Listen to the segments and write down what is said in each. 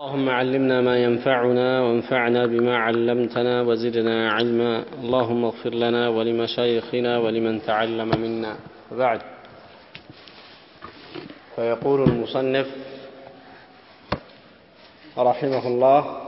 اللهم علمنا ما ينفعنا وانفعنا بما علمتنا وزدنا علما. اللهم اغفر لنا ولمشايخنا ولمن تعلم منا. وبعد. فيقول المصنف رحمه الله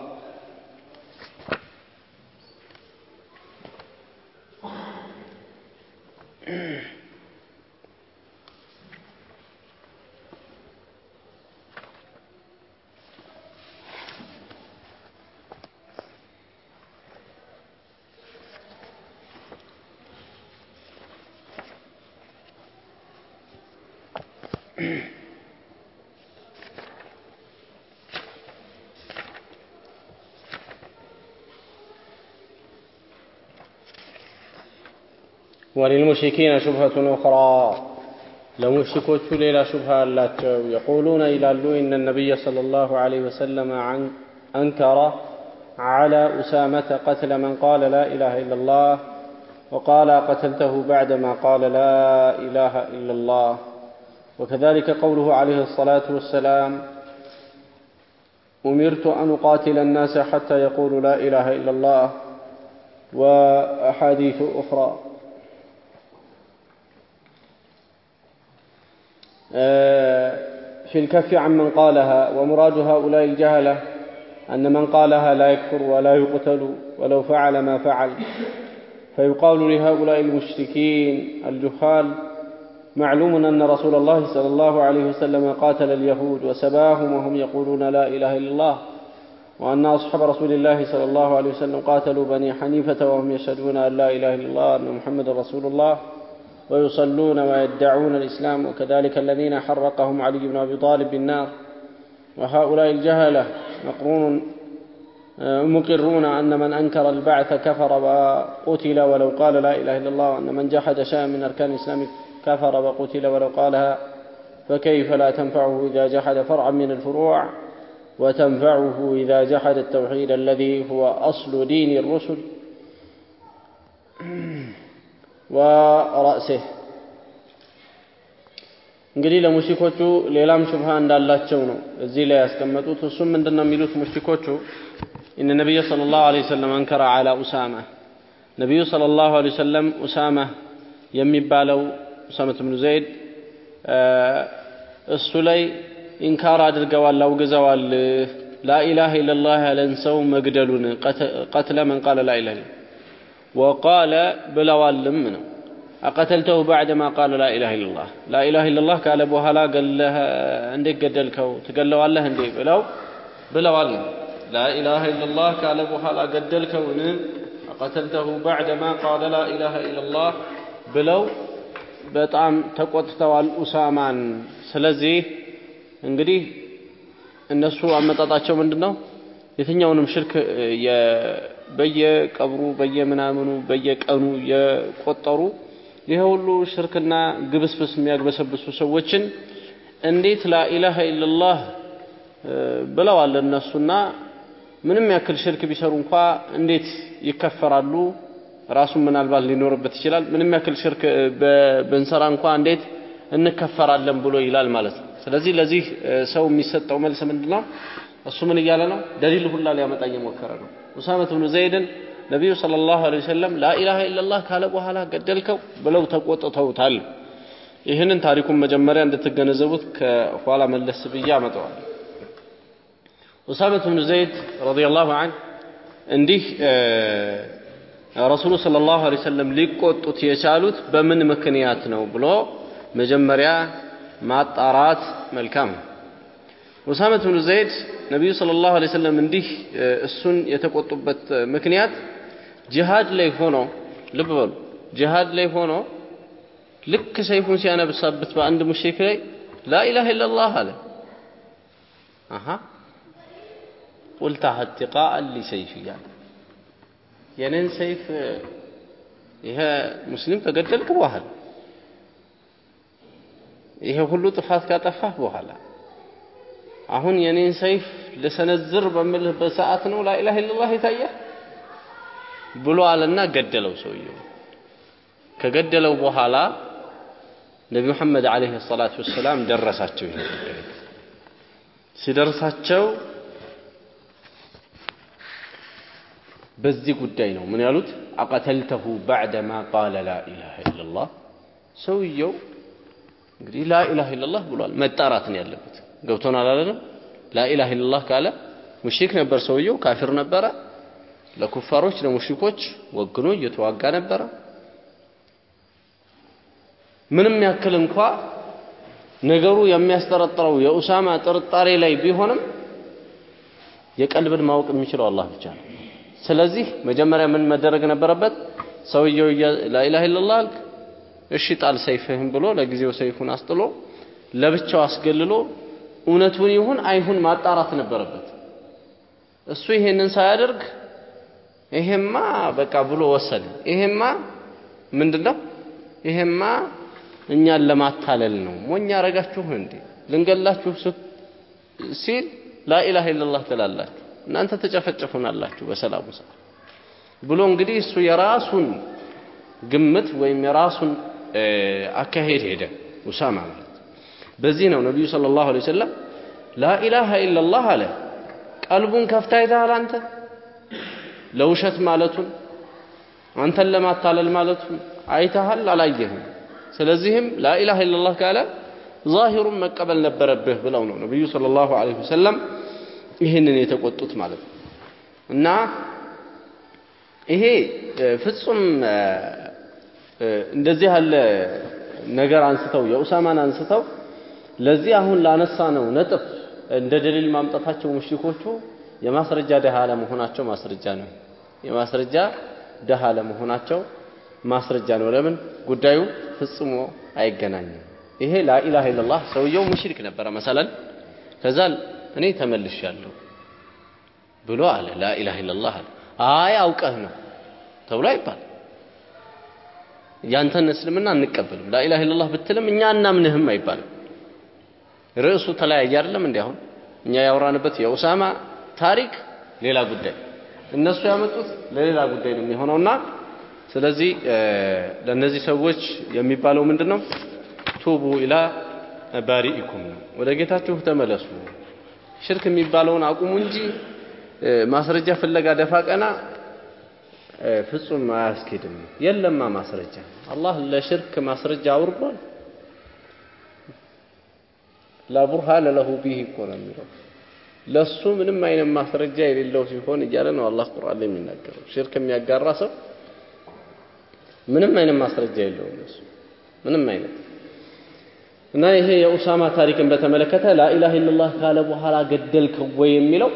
وللمشركين شبهة أخرى. لمشركوቹ شبهة ሹብሃ አላቸው يقولون ይላሉ إن النبي صلى الله عليه وسلم عن أنكر على أسامة قتل من قال لا إله إلا الله وقال قتلته بعدما قال لا إله إلا الله. وكذلك قوله عليه الصلاة والسلام أمرت أن أقاتل الناس حتى يقولوا لا إله إلا الله. وأحاديث أخرى. في الكف عمن قالها ومراد هؤلاء الجهلة أن من قالها لا يكفر ولا يقتل ولو فعل ما فعل. فيقال لهؤلاء المشركين الجهال معلوم أن رسول الله صلى الله عليه وسلم قاتل اليهود وسباهم وهم يقولون لا إله إلا الله وأن أصحاب رسول الله صلى الله عليه وسلم قاتلوا بني حنيفة وهم يشهدون أن لا إله إلا الله أن محمد رسول الله. ويصلون ويدعون الإسلام وكذلك الذين حرقهم علي بن أبي طالب بالنار. وهؤلاء الجهلة مقرون مقرون أن من أنكر البعث كفر وقتل ولو قال لا إله إلا الله وأن من جحد شيئا من أركان الإسلام كفر وقتل ولو قالها فكيف لا تنفعه إذا جحد فرعا من الفروع؟ وتنفعه إذا جحد التوحيد الذي هو أصل دين الرسل. ወራእሴህ እንግዲህ ለሙሽኮቹ ሌላም ሹብሃ እንዳላቸው ነው እዚህ ላይ ያስቀመጡት። እሱም ምንድነው የሚሉት ሙሽኮቹ እነ ነቢዩ ሰለላሁ ዐለይሂ ወሰለም አንከረ ዐላ ኡሳማ ነብዩ ሰለላሁ ዐለይሂ ወሰለም ኡሳማ የሚባለው ኡሳመት ብኑ ዘይድ እሱ ላይ ኢንካር አድርገዋል፣ አውግዘዋል። ላኢላሃ ኢለላህ ያለን ሰው መግደሉን ቀትለ መንቃለ ላኢላህ ወቃለ ብለዋልም ነው አቀተልተሁ ባዕደማ ቃለ ላኢላህ ኢላላህ ላኢላህ ኢላላህ ካለ በኋላ ገለህ እንዴት ገደልከው ትገለዋለህ እንዴ ብለው ብለዋል ነው ላኢላህ ኢላላህ ካለ በኋላ ገደልከውን አቀተልተሁ ባዕደማ ቃለ ላኢላህ ኢላላህ ብለው በጣም ተቆጥተዋል ኡሳማን። ስለዚህ እንግዲህ እነሱ አመጣጣቸው ምንድን ነው የትኛውንም ሽርክ በየቀብሩ በየምናምኑ በየቀኑ የቆጠሩ ይሄ ሁሉ ሽርክና ግብስብስ የሚያግበሰብሱ ሰዎችን እንዴት ላኢላሃ ኢላላህ ብለዋል እነሱና ምንም ያክል ሽርክ ቢሰሩ እንኳ እንዴት ይከፈራሉ? ራሱን ምናልባት ሊኖርበት ይችላል። ምንም ያክል ሽርክ ብንሰራ እንኳ እንዴት እንከፈራለን ብሎ ይላል ማለት ነው። ስለዚህ ለዚህ ሰው የሚሰጠው መልስ ምንድነው? እሱ ምን እያለ ነው? ደሊል ሁላ ሊያመጣ እየሞከረ ነው ኡሳመት ብኑ ዘይድን ነቢዩ ሰለላሁ ዐለይሂ ወሰለም ላኢላሃ ኢለላህ ካለ በኋላ ገደልከው ብለው ተቆጥተውታል። ይህንን ታሪኩን መጀመሪያ እንድትገነዘቡት ከኋላ መለስ ብዬ አመጣዋል። ኡሳመት ብኑ ዘይድ رضي الله عنه እንዲህ ረሱሉ صلى الله عليه وسلم ሊቆጡት የቻሉት በምን ምክንያት ነው ብሎ መጀመሪያ ማጣራት መልካም ነው። ኡሳመት ብኑ ዘይድ ነቢዩ صلى الله عليه وسلم እንዲህ እሱን የተቆጡበት ምክንያት ጂሃድ ላይ ሆኖ ልብ በሉ ጂሃድ ላይ ሆኖ ልክ ሰይፉን ሲያነሳበት በአንድ ሙሽሪክ ላይ ላኢላሃ ኢላላህ አለ። አሃ! ቁልታህ እትቃአን ሊሰይፍ እያለ የኔን ሰይፍ ይሄ ሙስሊም ከገደልክ በኋላ ይሄ ሁሉ ጥፋት ካጠፋህ በኋላ አሁን የኔን ሰይፍ ልሰነዝር በምልህበት ሰዓት ነው ላኢላህ ኢላላህ ይታያል ብሏልና ገደለው ሰውየው። ከገደለው በኋላ ነቢ መሐመድ ዓለይሂ ሰላቱ ወሰላም ደረሳቸው። ይሄ ሲደርሳቸው በዚህ ጉዳይ ነው ምን ያሉት አቀተልተሁ ባዕደማ ቃለ ላኢላሃ ኢላላህ ሰውየው እንግዲህ ላኢላሃ ኢላላህ ብሏል። መጣራት ያለበት። ገብቶናል አላለም ላኢላሃ ኢላላህ ካለ ሙሽሪክ ነበር ሰውየው ካፊር ነበረ። ለኩፋሮች ለሙሽሪኮች ወግኖ እየተዋጋ ነበረ። ምንም ያክል እንኳ ነገሩ የሚያስጠረጥረው የኡሳማ ጥርጣሬ ላይ ቢሆንም የቀልብን ማወቅ የሚችለው አላህ ብቻ ነው። ስለዚህ መጀመሪያ ምን መደረግ ነበረበት? ሰውየው ላኢላሃ ኢላላህ እሺ ጣል ሰይፍህን ብሎ ለጊዜው ሰይፉን አስጥሎ ለብቻው አስገልሎ እውነቱን ይሁን አይሁን ማጣራት ነበረበት። እሱ ይሄንን ሳያደርግ ይሄማ በቃ ብሎ ወሰነ ይሄማ ምንድነው? ይሄማ እኛን ለማታለል ነው። ሞኝ አረጋችሁ እንዴ? ልንገላችሁ ሲል ላኢላሃ ኢላላህ ትላላችሁ። እናንተ ተጨፈጨፉናላችሁ በሰላሙ ሰዓት ብሎ እንግዲህ እሱ የራሱን ግምት ወይም የራሱን አካሄድ ሄደ። ኡሳማ ማለት በዚህ ነው ነቢዩ ሰለላሁ ዐለይሂ ወሰለም ላኢላሃ ኢላላህ አለ። ቀልቡን ከፍታ አይተሃል አንተ? ለውሸት ማለቱን አንተን ለማታለል ማለቱን አይተሃል? አላየህም? ስለዚህም ላኢላሃ ኢላላህ ካለ ዛሂሩን መቀበል ነበረብህ ብለው ነው ነቢዩ ሰለላሁ ዐለይሂ ወሰለም ይህንን የተቆጡት ማለት ነው። እና ይሄ ፍጹም እንደዚህ ያለ ነገር አንስተው የኡሳማን አንስተው ለዚህ አሁን ላነሳ ነው ነጥብ እንደ ደሊል ማምጣታቸው ሙሽሪኮቹ የማስረጃ ደሃ ለመሆናቸው ማስረጃ ነው። የማስረጃ ደሃ ለመሆናቸው ማስረጃ ነው። ለምን? ጉዳዩ ፍጽሞ አይገናኝም። ይሄ ላኢላሃ ኢላላህ ሰውየው ሙሽሪክ ነበረ መሰለን። ከዛ እኔ ተመልሻለሁ ብሎ አለ። ላኢላሃ ኢላላህ አለ። አይ አውቀህ ነው ተብሎ አይባል ያንተን እስልምና አንቀበልም። ላኢላሃ ኢላላህ ብትልም እኛ እናምንህም አይባልም። ርዕሱ ተለያየ አይደለም እንዲ አሁን? እኛ ያወራንበት የኡሳማ ታሪክ ሌላ ጉዳይ። እነሱ ያመጡት ለሌላ ጉዳይ ነው የሚሆነውና ስለዚህ ለእነዚህ ሰዎች የሚባለው ምንድን ነው ቱቡ ኢላ ባሪኢኩም ነው። ወደ ጌታችሁ ተመለሱ። ሽርክ የሚባለውን አቁሙ እንጂ ማስረጃ ፍለጋ ደፋ ቀና ፍጹም አያስኬድም። የለማ ማስረጃ። አላህ ለሽርክ ማስረጃ አውርዷል። ላቡርሃነ ለሁ ቢህ እኮ ነው የሚለው። ለሱ ምንም አይነት ማስረጃ የሌለው ሲሆን እያለ ነው አላህ ቁርአን ላይ የሚናገረው። ሽርክ የሚያጋራ ሰው ምንም አይነት ማስረጃ የለውም ለሱ። ምንም አይነት። እና ይሄ የኡሳማ ታሪክን በተመለከተ ላኢላሃ ኢላላህ ካለ በኋላ ገደልከው ወይ የሚለው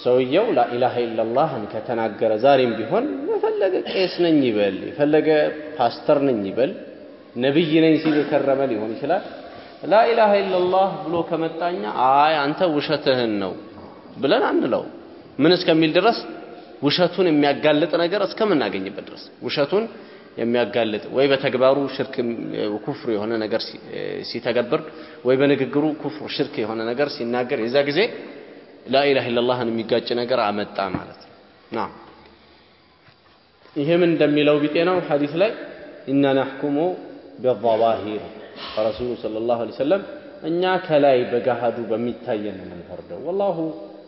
ሰውየው ላኢላሃ ኢላላህን ከተናገረ ዛሬም ቢሆን የፈለገ ቄስ ነኝ ይበል የፈለገ ፓስተር ነኝ ይበል ነብይ ነኝ ሲል የከረመ ሊሆን ይችላል። ላኢላሃ ኢላላህ ብሎ ከመጣኛ አይ አንተ ውሸትህን ነው ብለን አንለው። ምን እስከሚል ድረስ? ውሸቱን የሚያጋልጥ ነገር እስከምናገኝበት ድረስ። ውሸቱን የሚያጋልጥ ወይ በተግባሩ ሽርክ ኩፍር የሆነ ነገር ሲተገብር ወይ በንግግሩ ኩፍር ሽርክ የሆነ ነገር ሲናገር የዛ ጊዜ ላኢላሃ ኢላላህን የሚጋጭ ነገር አመጣ ማለት ነው። ና ይሄም እንደሚለው ቢጤ ነው ሐዲስ ላይ ኢና ነሕኩሙ ቢዛዋሂር ረሱሉ ሰለላሁ ዐለይሂ ወሰለም እኛ ከላይ በገሃዱ በሚታየን የምንፈርደው ወላሁ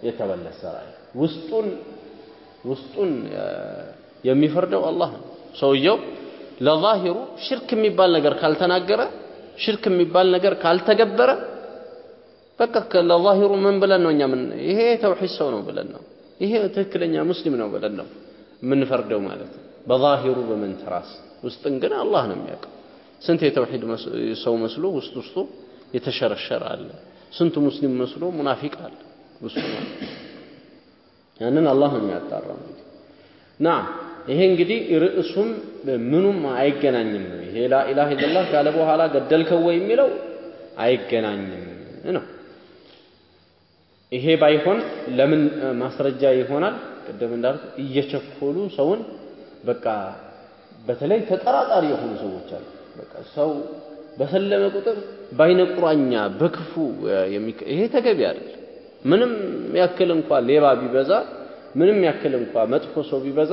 የተወለ ሰራይ ውስጡን ውስጡን የሚፈርደው አላህ ሰውየው ለዛሂሩ ሽርክ የሚባል ነገር ካልተናገረ ሽርክ የሚባል ነገር ካልተገበረ በቃ ለዛሂሩ ምን ብለን ነው እኛ ምን ይሄ ተውሂድ ሰው ነው ብለን ነው? ይሄ ትክክለኛ ሙስሊም ነው ብለን ነው የምንፈርደው ማለት ነው። በዛሂሩ በመንተራስ ውስጥን ግን አላህ ነው የሚያውቀው። ስንት የተውሂድ ሰው መስሎ ውስጥ ውስጡ የተሸረሸረ አለ። ስንቱ ሙስሊም መስሎ ሙናፊቅ አለ ውስጡ ያንን አላህ ነው የሚያጣራው ና ይሄ እንግዲህ ርዕሱም ምኑም አይገናኝም ይሄ ላኢላሃ ኢላላህ ካለ በኋላ ገደልከው ወይ የሚለው አይገናኝም ነው ይሄ ባይሆን ለምን ማስረጃ ይሆናል? ቅድም እንዳልኩ እየቸኮሉ ሰውን በቃ በተለይ ተጠራጣሪ የሆኑ ሰዎች አሉ። በቃ ሰው በሰለመ ቁጥር በአይነ በክፉ ይሄ ተገቢ አይደል ምንም ያክል እንኳ ሌባ ቢበዛ ምንም ያክል እንኳ መጥፎ ሰው ቢበዛ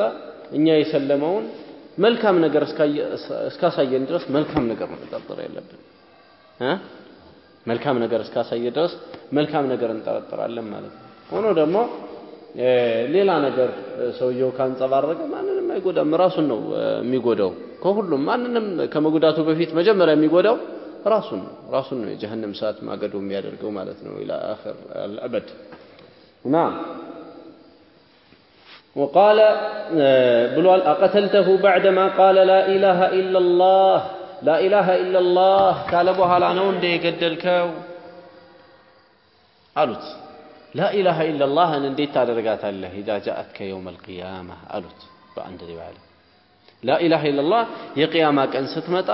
እኛ የሰለመውን መልካም ነገር እስካሳየን ድረስ መልካም ነገር መጠርጠር ያለብን መልካም ነገር እስካሳየ ድረስ መልካም ነገር እንጠረጥራለን ማለት ነው ሆኖ ደግሞ ሌላ ነገር ሰውየው ካንጸባረቀ ማንንም አይጎዳም፣ ራሱን ነው የሚጎዳው። ከሁሉም ማንንም ከመጉዳቱ በፊት መጀመሪያ የሚጎዳው ራሱን ነው። ራሱን ነው የጀሀነም ሰዓት ማገዶ የሚያደርገው ማለት ነው። ኢላ አኺር አልአበድ ናም وقال ብሏል አቀተልተሁ ባዕደማ ቃለ ላ ኢላሃ ኢላላህ ላ ኢላሃ ኢላላህ ካለ በኋላ ነው እንደ የገደልከው አሉት። ላ ኢላሃ ኢላላህን እንዴት ታደርጋታለህ? ኢዛ ጃአትከ የውም አልቅያማ አሉት። በአንድ ሪዋያ ላይ ላ ኢላሃ ኢላላህ የቅያማ ቀን ስትመጣ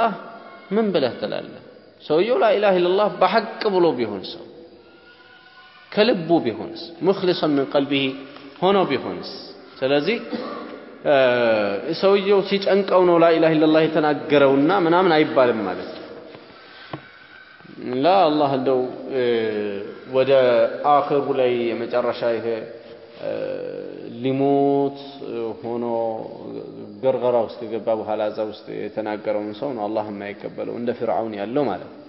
ምን ብለህ ትላለህ? ሰውየው ላ ኢላሃ ኢላላህ በሐቅ ብሎ ቢሆን ሰው ከልቡ ቢሆንስ ሙኽሊሰን ምን ቀልቢሂ ሆኖ ቢሆንስ ስለዚህ ሰውየው ሲጨንቀው ነው ላኢላህ ኢለላህ የተናገረውና ምናምን አይባልም ማለት ነው። ላ አላህ እንደው ወደ አኽሩ ላይ የመጨረሻ ይሄ ሊሞት ሆኖ ገርገራ ውስጥ ከገባ በኋላ እዛ ውስጥ የተናገረውን ሰው ነው አላህ የማይቀበለው እንደ ፍርዓውን ያለው ማለት ነው።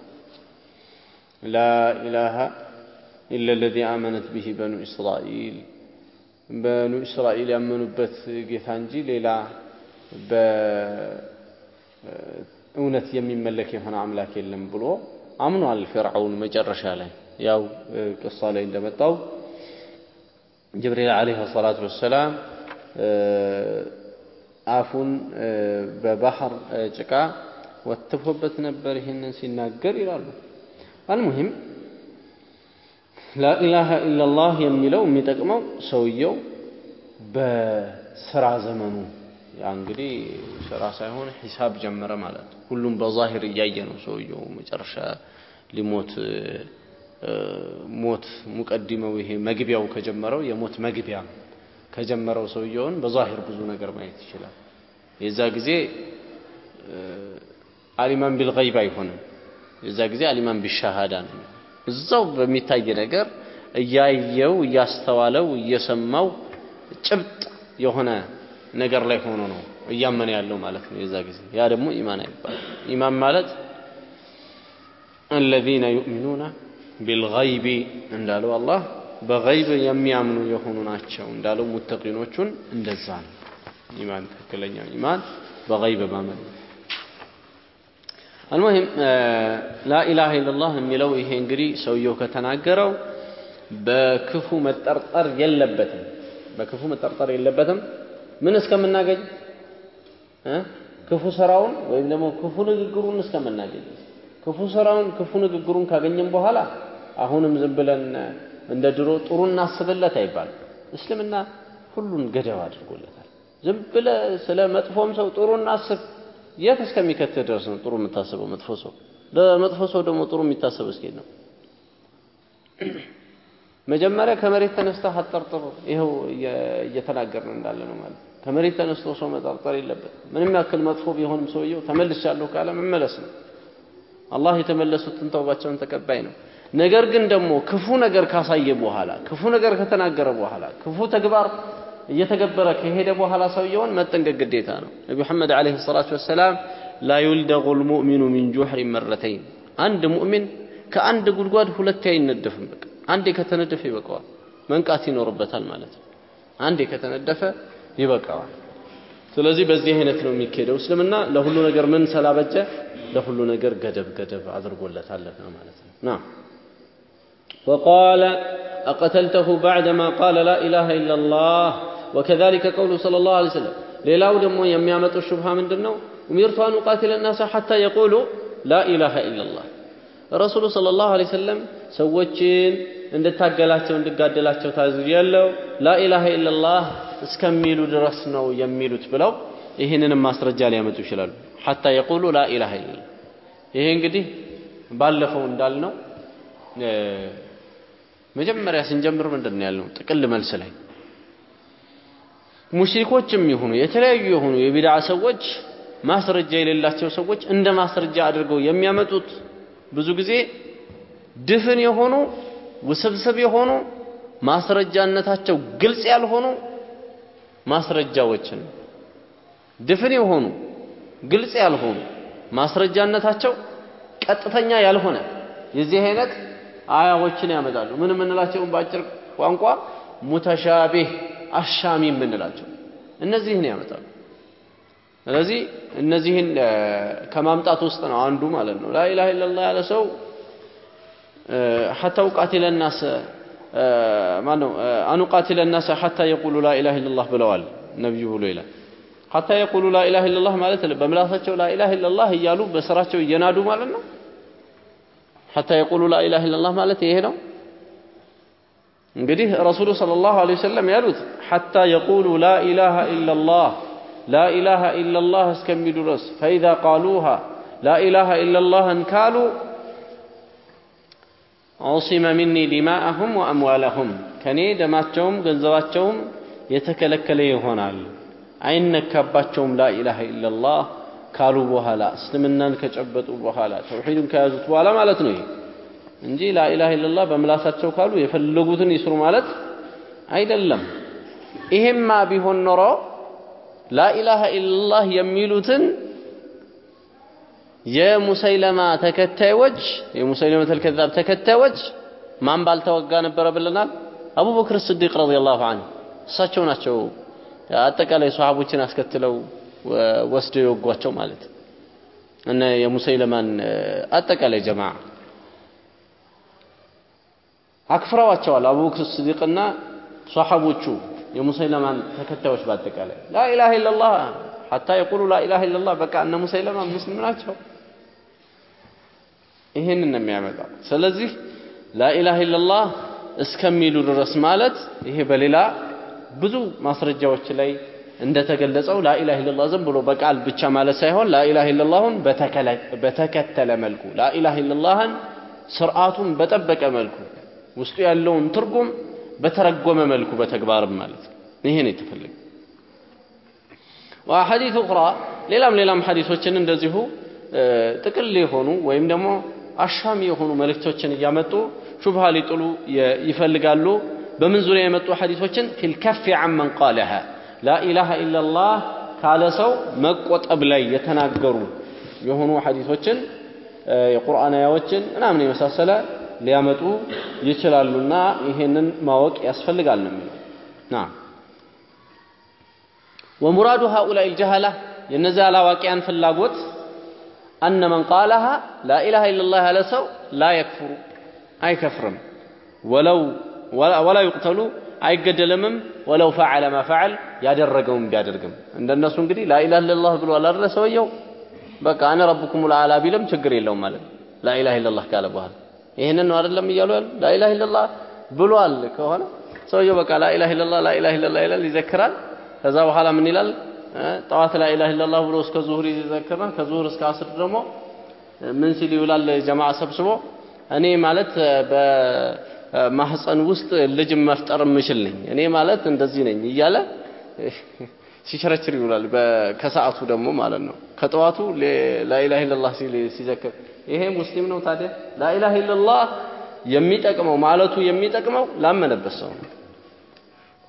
ላ ኢላሃ ኢላ ለዚ አመነት ቢሂ በኑ እስራኤል በኑ እስራኤል ያመኑበት ጌታ እንጂ ሌላ በእውነት የሚመለክ የሆነ አምላክ የለም ብሎ አምኗል። ፍርዓውን መጨረሻ ላይ ያው ቅሳ ላይ እንደመጣው ጅብሪል ዓለይሂ ሰላቱ ወሰላም አፉን በባህር ጭቃ ወትፎበት ነበር ይህንን ሲናገር ይላሉ። አልሙሂም ላኢላሃ ኢላላህ የሚለው የሚጠቅመው ሰውየው በስራ ዘመኑ ያ እንግዲህ ስራ ሳይሆን ሂሳብ ጀመረ ማለት ነው። ሁሉም በዛሂር እያየ ነው ሰውየው መጨረሻ ሊሞት ሞት ሙቀዲመው ይሄ መግቢያው ከጀመረው የሞት መግቢያ ከጀመረው ሰውየውን በዛሂር ብዙ ነገር ማየት ይችላል። የዛ ጊዜ አሊማን ቢልገይብ አይሆንም። የዛ ጊዜ አሊማን ቢሻሃዳ ነው። እዛው በሚታይ ነገር እያየው እያስተዋለው እየሰማው ጭብጥ የሆነ ነገር ላይ ሆኖ ነው እያመነ ያለው ማለት ነው። የዛ ጊዜ ያ ደግሞ ኢማን አይባልም። ኢማን ማለት አለዚነ ዩእሚኑነ ቢልገይቢ እንዳለው አላህ በገይብ የሚያምኑ የሆኑ ናቸው እንዳለው ሙተቂኖቹን እንደዛ ነው። ኢማን ትክክለኛው ኢማን በገይብ ማመን አልሙሂም ላኢላሃ ኢለላህ የሚለው ይሄ እንግዲህ ሰውየው ከተናገረው በክፉ መጠርጠር የለበትም። በክፉ መጠርጠር የለበትም። ምን እስከምናገኝ ክፉ ስራውን ወይም ደግሞ ክፉ ንግግሩን እስከምናገኝ ክፉ ስራውን ክፉ ንግግሩን ካገኘም በኋላ አሁንም ዝም ብለን እንደ ድሮ ጥሩ እናስብለት አይባልም። እስልምና ሁሉን ገደብ አድርጎለታል። ዝም ብለ ስለ መጥፎም ሰው ጥሩ እናስብ የት እስከሚከትህ ድረስ ነው ጥሩ የምታስበው መጥፎ ሰው? ለመጥፎ ሰው ደግሞ ጥሩ የሚታሰብ እስኪ ነው መጀመሪያ ከመሬት ተነስተህ አጠርጥር ይኸው እየተናገርን እንዳለ ነው ማለት ከመሬት ተነስቶ ሰው መጠርጠር የለበት። ምንም ያክል መጥፎ ቢሆንም ሰውየው ተመልሻለሁ ካለ መመለስ ነው። አላህ የተመለሱትን ተውባቸውን ተቀባይ ነው። ነገር ግን ደግሞ ክፉ ነገር ካሳየ በኋላ ክፉ ነገር ከተናገረ በኋላ ክፉ ተግባር እየተገበረ ከሄደ በኋላ ሰውየውን መጠንቀቅ ግዴታ ነው። ነቢ መሐመድ ዓለይሂ ሰላቱ ወሰላም ላ ዩልደጉ ልሙእሚኑ ሚን ጁሕሪን መረተይን፣ አንድ ሙእሚን ከአንድ ጉድጓድ ሁለቴ አይነደፍም። በቃ አንዴ ከተነደፈ ይበቃዋል። መንቃት ይኖርበታል ማለት ነው። አንዴ ከተነደፈ ይበቃዋል። ስለዚህ በዚህ አይነት ነው የሚካሄደው። እስልምና ለሁሉ ነገር ምን ስላበጀ ለሁሉ ነገር ገደብ ገደብ አድርጎለታልና ማለት ነው ና وقال أقتلته بعدما قال لا إله إلا الله ወከዛሊከ ቀውሉ ሰለላሁ ዐለይሂ ወሰለም። ሌላው ደግሞ የሚያመጡት ሹብሃ ምንድን ነው? ኡሚርቱ አን ኡቃቲለ ናሳ ሐታ የቁሉ ላ ኢላሃ ኢለላህ። ረሱሉ ሰለላሁ ዐለይሂ ወሰለም ሰዎችን እንድታገላቸው እንድጋደላቸው ታዝዣለሁ፣ ላኢላሃ ኢለላህ እስከሚሉ ድረስ ነው የሚሉት ብለው ይህንንም ማስረጃ ሊያመጡ ይችላሉ። ሐታ የቁሉ ላኢላሃ ኢለላህ። ይሄ እንግዲህ ባለፈው እንዳልነው መጀመሪያ ስንጀምር ምንድን ነው ያልነው? ጥቅል መልስ ላይ ሙሽሪኮችም ይሁኑ የተለያዩ የሆኑ የቢድዓ ሰዎች ማስረጃ የሌላቸው ሰዎች እንደ ማስረጃ አድርገው የሚያመጡት ብዙ ጊዜ ድፍን የሆኑ ውስብስብ የሆኑ ማስረጃነታቸው ግልጽ ያልሆኑ ማስረጃዎችን ድፍን የሆኑ ግልጽ ያልሆኑ ማስረጃነታቸው ቀጥተኛ ያልሆነ የዚህ አይነት አያዎችን ያመጣሉ። ምን የምንላቸውን በአጭር ቋንቋ ሙተሻቢህ አሻሚ የምንላቸው እነዚህን ያመጣሉ። ስለዚህ እነዚህን ከማምጣት ውስጥ ነው አንዱ ማለት ነው። ላኢላሃ ኢለላህ ያለ ሰው ሐታ ኡቃቲለ ናስ ማነው አኑቃቲለ ናስ ሐታ የቁሉ ላኢላሃ ኢለላህ ብለዋል ነቢዩ ብሎ ይላል። ሐታ የቁሉ ላኢላሃ ኢለላህ ማለት በምላሳቸው ላኢላሃ ኢለላህ እያሉ በስራቸው እየናዱ ማለት ነው። ሐታ የቁሉ ላኢላሃ ኢለላህ ማለት ይሄ ነው። እንግዲህ ረሱሉ ሰለላሁ ዐለይሂ ወሰለም ያሉት ሐታ የቁሉ ላኢላሃ ኢለላህ ላኢላሃ ኢለላህ እስከሚሉ ድረስ ፈኢዛ ቃሉሃ ላኢላሃ ኢለላህን ካሉ ዑሲመ ሚኒ ዲማአሁም ወአምዋለሁም ከኔ ደማቸውም ገንዘባቸውም የተከለከለ ይሆናል። አይነካባቸውም ላኢላሃ ኢለላህ ካሉ በኋላ እስልምናን ከጨበጡ በኋላ ተውሒድን ከያዙት በኋላ ማለት ነው እንጂ ላኢላሃ ኢለላህ በምላሳቸው ካሉ የፈለጉትን ይስሩ ማለት አይደለም። ይሄማ ቢሆን ኖሮ ላኢላሃ ኢለላህ የሚሉትን የሙሰይለማ ተከታዮች የሙሰይለመተል ከዛብ ተከታዮች ማን ባልተወጋ ነበረ ብለናል? አቡበክር ስዲቅ ረዲየላሁ ዐንሁ እሳቸው ናቸው አጠቃላይ ሰሃቦችን አስከትለው ወስደው የወጓቸው ማለት እነ የሙሰይለማን አጠቃላይ ጀማዓ አክፍረዋቸዋል። አቡበክር ስዲቅና ሰሃቦቹ የሙሰይለማን ተከታዮች በአጠቃላይ ላኢላሃ ኢለላህ ሐታ የቁሉ ላኢላሃ ኢለላህ በቃ እነ ሙሰይለማ ሙስሊም ናቸው። ይህንን ነው የሚያመጣው። ስለዚህ ላኢላሃ ኢለላህ እስከሚሉ ድረስ ማለት ይሄ በሌላ ብዙ ማስረጃዎች ላይ እንደተገለጸው ላኢላሃ ኢለላህ ዝም ብሎ በቃል ብቻ ማለት ሳይሆን ላኢላሃ ኢለላሁን በተከተለ መልኩ ላኢላሃ ኢለላህን ስርዓቱን በጠበቀ መልኩ ውስጡ ያለውን ትርጉም በተረጎመ መልኩ በተግባርም ማለት ነው። ይሄ ነው የተፈለገ። ወሐዲስ ኡኽራ ሌላም ሌላም ሐዲሶችን እንደዚሁ ጥቅል የሆኑ ወይም ደግሞ አሻሚ የሆኑ መልእክቶችን እያመጡ ሹብሃ ሊጥሉ ይፈልጋሉ። በምን ዙሪያ የመጡ ሐዲሶችን ፊል ከፍ ቃለሃ ላኢላሃ ኢለላህ ካለ ሰው መቆጠብ ላይ የተናገሩ የሆኑ ሐዲሶችን የቁርአን አያዎችን ምናምን የመሳሰለ ሊያመጡ ይችላሉና ይሄንን ማወቅ ያስፈልጋል ነው የሚለው። ና። ወሙራዱ ሃኡላኢ ልጀሃላ የነዚያ አላዋቂያን ፍላጎት አነ መን ቃለሃ ላኢላሃ ኢለላህ ያለ ሰው ላ የክፍሩ አይከፍርም። ወላ ዩቅተሉ አይገደልምም። ወለው ፈዓለ ማ ፈዓል ያደረገውም ቢያደርግም። እንደነሱ እንግዲህ ላኢላሃ ኢለላህ ብሎ አላደረ ሰውየው? በቃ አነ ረብኩም ልአላ ቢልም ችግር የለውም ማለት ላኢላሃ ኢለላህ ካለ በኋላ ይህንን ነው አይደለም እያሉ ያሉ? ላኢላሃ ኢለላህ ብሏል ከሆነ ሰውየው በቃ ላኢላሃ ኢለላህ ላኢላሃ ኢለላህ ይላል ይዘክራል። ከዛ በኋላ ምን ይላል? ጠዋት ላኢላሃ ኢለላህ ብሎ እስከ ዙሁር ይዘክርና ከዙሁር እስከ አስር ደግሞ ምን ሲል ይውላል? ጀማዓ ሰብስቦ እኔ ማለት በማህፀን ውስጥ ልጅ መፍጠር የምችል ነኝ። እኔ ማለት እንደዚህ ነኝ እያለ ሲቸረችር ይውላል። ከሰዓቱ ደግሞ ማለት ነው። ከጠዋቱ ላኢላሃ ኢለላህ ሲዘክር ይሄ ሙስሊም ነው ታዲያ? ላኢላሃ ኢለላህ የሚጠቅመው ማለቱ የሚጠቅመው ላመነበት ሰው ነው።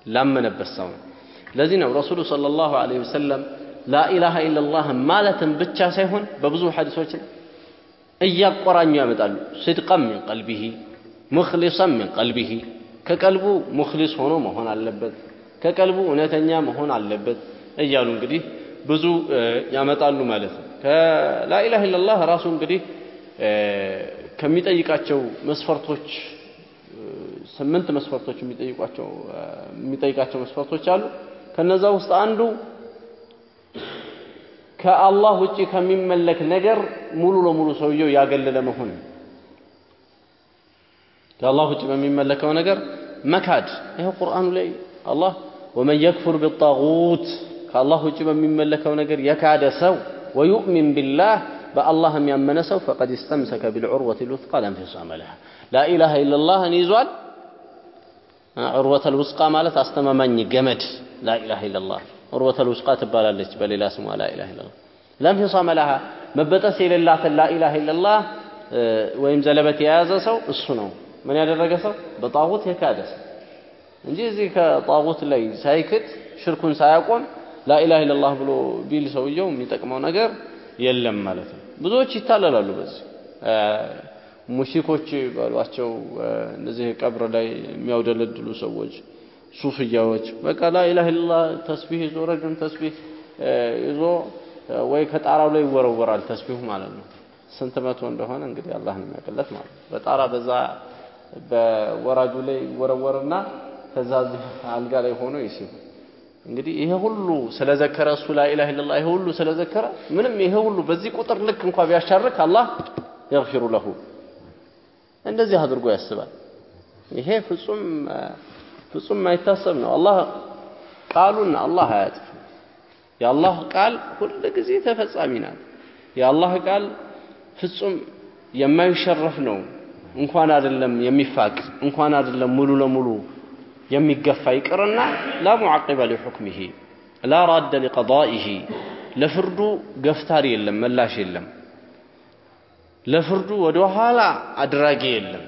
ላመነበት ሰው ነው። ለዚህ ነው ረሱሉ ሰለላሁ ዐለይሂ ወሰለም ላኢላሃ ኢለላህ ማለትን ብቻ ሳይሆን በብዙ ሐዲሶች እያቆራኙ ያመጣሉ። ስድቀን ሚን ቀልቢሂ ሙኽሊሰን ሚን ቀልቢሂ። ከቀልቡ ሙኽሊስ ሆኖ መሆን አለበት ከቀልቡ እውነተኛ መሆን አለበት እያሉ እንግዲህ ብዙ ያመጣሉ ማለት ነው። ከላኢላሃ ኢለላህ ራሱ እንግዲህ ከሚጠይቃቸው መስፈርቶች ስምንት መስፈርቶች የሚጠይቋቸው የሚጠይቃቸው መስፈርቶች አሉ። ከነዛ ውስጥ አንዱ ከአላህ ውጪ ከሚመለክ ነገር ሙሉ ለሙሉ ሰውየው ያገለለ መሆን። ከአላህ ውጪ በሚመለከው ነገር መካድ። ይኸው ቁርአኑ ላይ አላህ ወመን የክፉር ቢጣጉት ከአላህ ውጪ በሚመለከው ነገር የካደ ሰው ወዩእሚን ቢላህ በአላህም ያመነ ሰው ፈቀድ እስተምሰከ ቢልዑርወት ልውስቃ ለንፊሳመ ለሃ ላኢላሃ ኢለላህን ይዟል عروة الوثقى ማለት አስተማማኝ ገመድ። لا إله إلا الله عروة الوثقى ትባላለች በሌላ ስሟ لا إله إلا الله لا انفصام لها መበጠስ የሌላትን لا إله إلا الله ወይም ዘለበት የያዘ ሰው እሱ ነው። ምን ያደረገ ሰው? በጣዖት የካደ ሰው። እንጂ እዚህ ከጣዖት ላይ ሳይክድ ሽርኩን ሳያቆም ላኢላሃ ኢለላህ ብሎ ቢል ሰውየው የሚጠቅመው ነገር የለም ማለት ነው። ብዙዎች ይታለላሉ በዚህ ሙሽኮች ባሏቸው እነዚህ ቀብር ላይ የሚያውደለድሉ ሰዎች ሱፍያዎች በቃ ላኢላህ ኢላላህ ተስቢህ ይዞ ረጅም ተስቢህ ይዞ ወይ ከጣራው ላይ ይወረወራል ተስቢሁ ማለት ነው። ስንት መቶ እንደሆነ እንግዲህ አላህ የሚያውቅለት ማለት ነው። በጣራ በዛ በወራጁ ላይ ይወረወርና ከዛ አልጋ ላይ ሆኖ ይስብ። እንግዲህ ይሄ ሁሉ ስለዘከረ እሱ ላኢላህ ኢላላህ ይሄ ሁሉ ስለዘከረ ምንም ይሄ ሁሉ በዚህ ቁጥር ልክ እንኳ ቢያሻርክ አላህ የግፊሩ ለሁ እንደዚህ አድርጎ ያስባል። ይሄ ፍጹም ፍጹም የማይታሰብ ነው። አላህ ቃሉን አላህ አያጥፍም። የአላህ ቃል ሁል ጊዜ ተፈጻሚ ናት። የአላህ ቃል ፍጹም የማይሸረፍ ነው። እንኳን አይደለም የሚፋቅ እንኳን አይደለም ሙሉ ለሙሉ የሚገፋ ይቅርና ላ ሙዓቂበ ሊሑክሚሂ ላ ራደ ሊቀዳኢሂ ለፍርዱ ገፍታሪ የለም፣ መላሽ የለም። ለፍርዱ ወደ ኋላ አድራጊ የለም።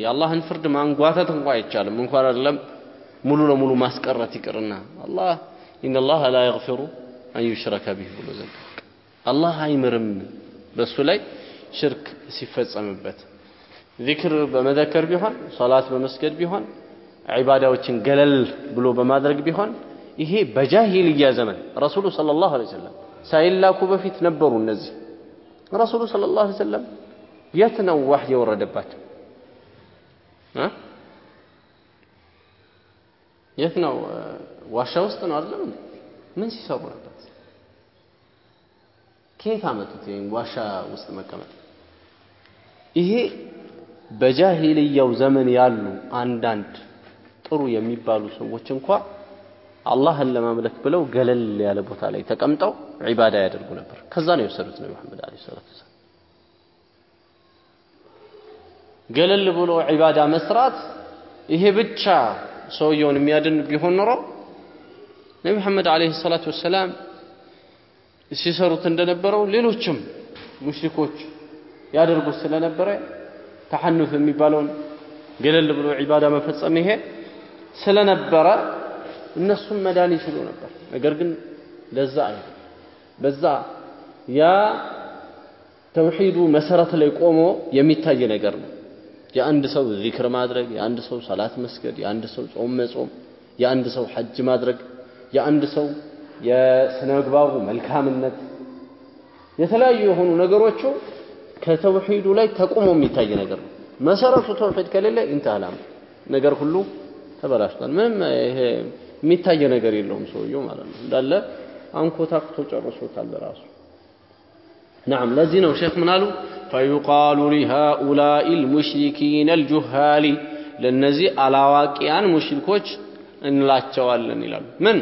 የአላህን ፍርድ ማንጓተት እንኳ አይቻልም። እንኳን አይደለም ሙሉ ለሙሉ ማስቀረት ይቅርና አላህ ኢነላህ ላ የግፊሩ አን ዩሽረከ ቢህ ብሎ ዘጋ። አላህ አይምርም በእሱ ላይ ሽርክ ሲፈጸምበት ዚክር በመዘከር ቢሆን ሶላት በመስገድ ቢሆን ዒባዳዎችን ገለል ብሎ በማድረግ ቢሆን ይሄ በጃሂልያ ዘመን ረሱሉ ሰለላሁ ዐለይሂ ወሰለም ሳይላኩ በፊት ነበሩ እነዚህ። ረሱሉ ሰለላሁ ዐለይሂ ወሰለም የት ነው ዋህይ የወረደባቸው? የት ነው? ዋሻ ውስጥ ነው አይደለም ምን ሲሰሩ ነበር? ከየት አመጡት ይሄን ዋሻ ውስጥ መቀመጥ? ይሄ በጃሂልያው ዘመን ያሉ አንዳንድ ጥሩ የሚባሉ ሰዎች እንኳ አላህን ለማምለክ ብለው ገለል ያለ ቦታ ላይ ተቀምጠው ዒባዳ ያደርጉ ነበር። ከዛ ነው የወሰዱት ነቢ መሐመድ ዓለይሂ ሰላቱ ገለል ብሎ ዒባዳ መስራት ይሄ ብቻ ሰውየውን የሚያድን ቢሆን ኖሮ ነቢ መሐመድ ዓለይሂ ሰላቱ ወሰላም ሲሰሩት እንደነበረው ሌሎችም ሙሽሪኮች ያደርጉት ስለነበረ ተሐኑፍ የሚባለውን ገለል ብሎ ዒባዳ መፈጸም ይሄ ስለነበረ እነሱም መዳን ይችሉ ነበር። ነገር ግን ለዛ አይደል በዛ ያ ተውሂዱ መሰረት ላይ ቆሞ የሚታይ ነገር ነው። የአንድ ሰው ዚክር ማድረግ፣ የአንድ ሰው ሰላት መስገድ፣ የአንድ ሰው ጾም መጾም፣ የአንድ ሰው ሐጅ ማድረግ፣ የአንድ ሰው የስነ ምግባሩ መልካምነት የተለያዩ የሆኑ ነገሮቹ ከተውሂዱ ላይ ተቆሞ የሚታይ ነገር ነው። መሰረቱ ተውሂድ ከሌለ ኢንተህላም ነገር ሁሉ ተበላሽቷል። ምንም ይሄ የሚታይ ነገር የለውም ሰውየው ማለት ነው። እንዳለ አንኮታክቶ ጨርሶታል ራሱ። نعم ለዚህ ነው ሼክ ምን አሉ فيقال لهؤلاء المشركين الجهال ለነዚህ አላዋቂያን ሙሽሪኮች እንላቸዋለን ይላሉ ምን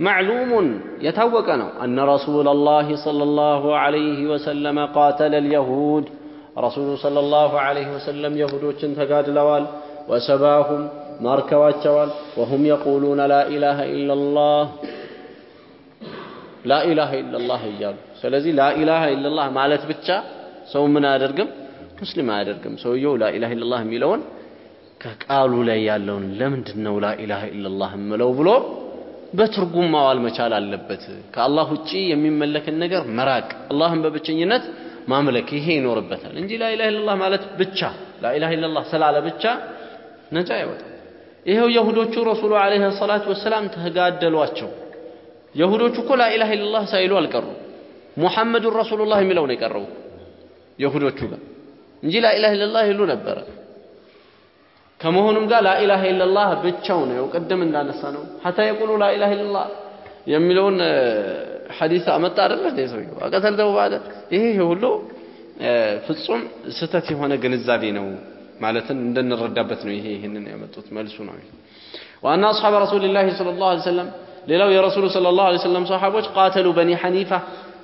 معلوم يتوقع أن رسول الله صلى الله عليه وسلم قاتل اليهود رسول صلى الله عليه وسلم يهود تقاد لوال وسباهم ማርከባቸዋል ወሁም የቁሉነ ላኢላሃ ኢላላህ ላኢላሃ ኢላላህ እያሉ። ስለዚህ ላኢላሃ ኢለላህ ማለት ብቻ ሰው ምን አያደርግም? ሙስሊም አያደርግም። ሰውየው ላኢላሃ ኢለላህ የሚለውን ከቃሉ ላይ ያለውን ለምንድን ነው ላኢላሃ ኢለላህ የምለው ብሎ በትርጉም ማዋል መቻል አለበት። ከአላህ ውጪ የሚመለክን ነገር መራቅ አላህን በብቸኝነት ማምለክ ይሄ ይኖርበታል። እንጂ ላኢላሃ ኢላላህ ማለት ብቻ ላኢላሃ ኢላላህ ስላለ ብቻ ነጃ አይወጣም። ይኸው የሁዶቹ ረሱሉ ዓለይሂ ሰላቱ ወሰላም ተጋደሏቸው። የሁዶቹ እኮ ላኢላሃ ኢለላህ ሳይሉ አልቀሩ። ሙሐመዱን ረሱሉላህ የሚለው ነው የቀረው የሁዶቹ ጋር እንጂ ላኢላሃ ኢለላህ ይሉ ነበረ። ከመሆኑም ጋር ላኢላሃ ኢለላህ ብቻው ነው። ቅድም እንዳነሳ ነው ሐታ የቁሉ ላኢላሃ ኢለላህ የሚለውን ሐዲስ አመጣ አይደለ እንደ ሰውየው አቀተልተው ባለ ይሄ ሁሉ ፍጹም ስህተት የሆነ ግንዛቤ ነው ማለትን እንድንረዳበት ነው። ይሄ ይህንን ያመጡት መልሱ ነው። ዋና አስሓብ ረሱልላህ ሰለላሁ ዐለይሂ ወሰለም ሌላው የረሱሉ ሰለላሁ ዐለይሂ ወሰለም ሰሓቦች ቃተሉ በኒ ሐኒፋ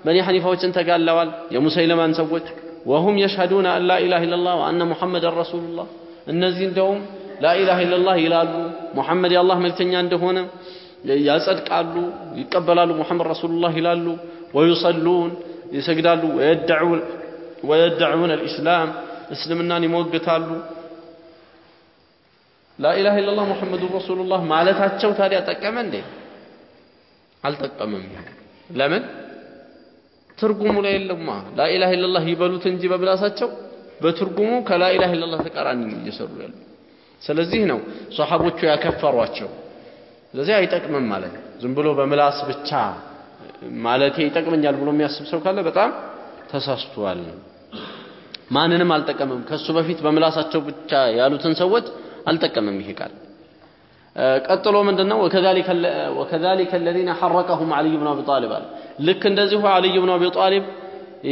በኒ ሐኒፋዎችን ተጋለዋል የሙሰይለማን ሰዎች ወሁም የሽሀዱነ አን ላ ኢላሃ ኢለላህ ወአነ ሙሐመድን ረሱሉላህ እነዚህ እንደውም ላኢላሃ ኢለላህ ይላሉ ሙሐመድ የአላህ መልክተኛ እንደሆነ ያጸድቃሉ ይቀበላሉ ሙሐመድ ረሱሉላህ ይላሉ ወዩሰሉን ይሰግዳሉ ወየደዑን አልኢስላም እስልምናን ይሞግታሉ? ላኢላሃ ኢለላህ ሙሐመዱን ረሱሉላህ ማለታቸው ታዲያ ጠቀመ እንዴ? አልጠቀመም። ለምን? ትርጉሙ ላይ የለማ ላኢላሃ ኢለላህ ይበሉት እንጂ በብላሳቸው በትርጉሙ ከላኢላሃ ኢለላህ ተቃራኒ እየሰሩ ያሉ። ስለዚህ ነው ሰሓቦቹ ያከፈሯቸው። ስለዚህ አይጠቅምም ማለት ዝም ብሎ በምላስ ብቻ ማለቴ ይጠቅመኛል ብሎ የሚያስብ ሰው ካለ በጣም ተሳስቷል ማንንም አልጠቀምም። ከሱ በፊት በምላሳቸው ብቻ ያሉትን ሰዎች አልጠቀምም። ይሄ ቃል ቀጥሎ ምንድነው? ወከዛሊከ الذين حركهم علي بن ابي طالب ልክ እንደዚሁ علي بن ابي طالب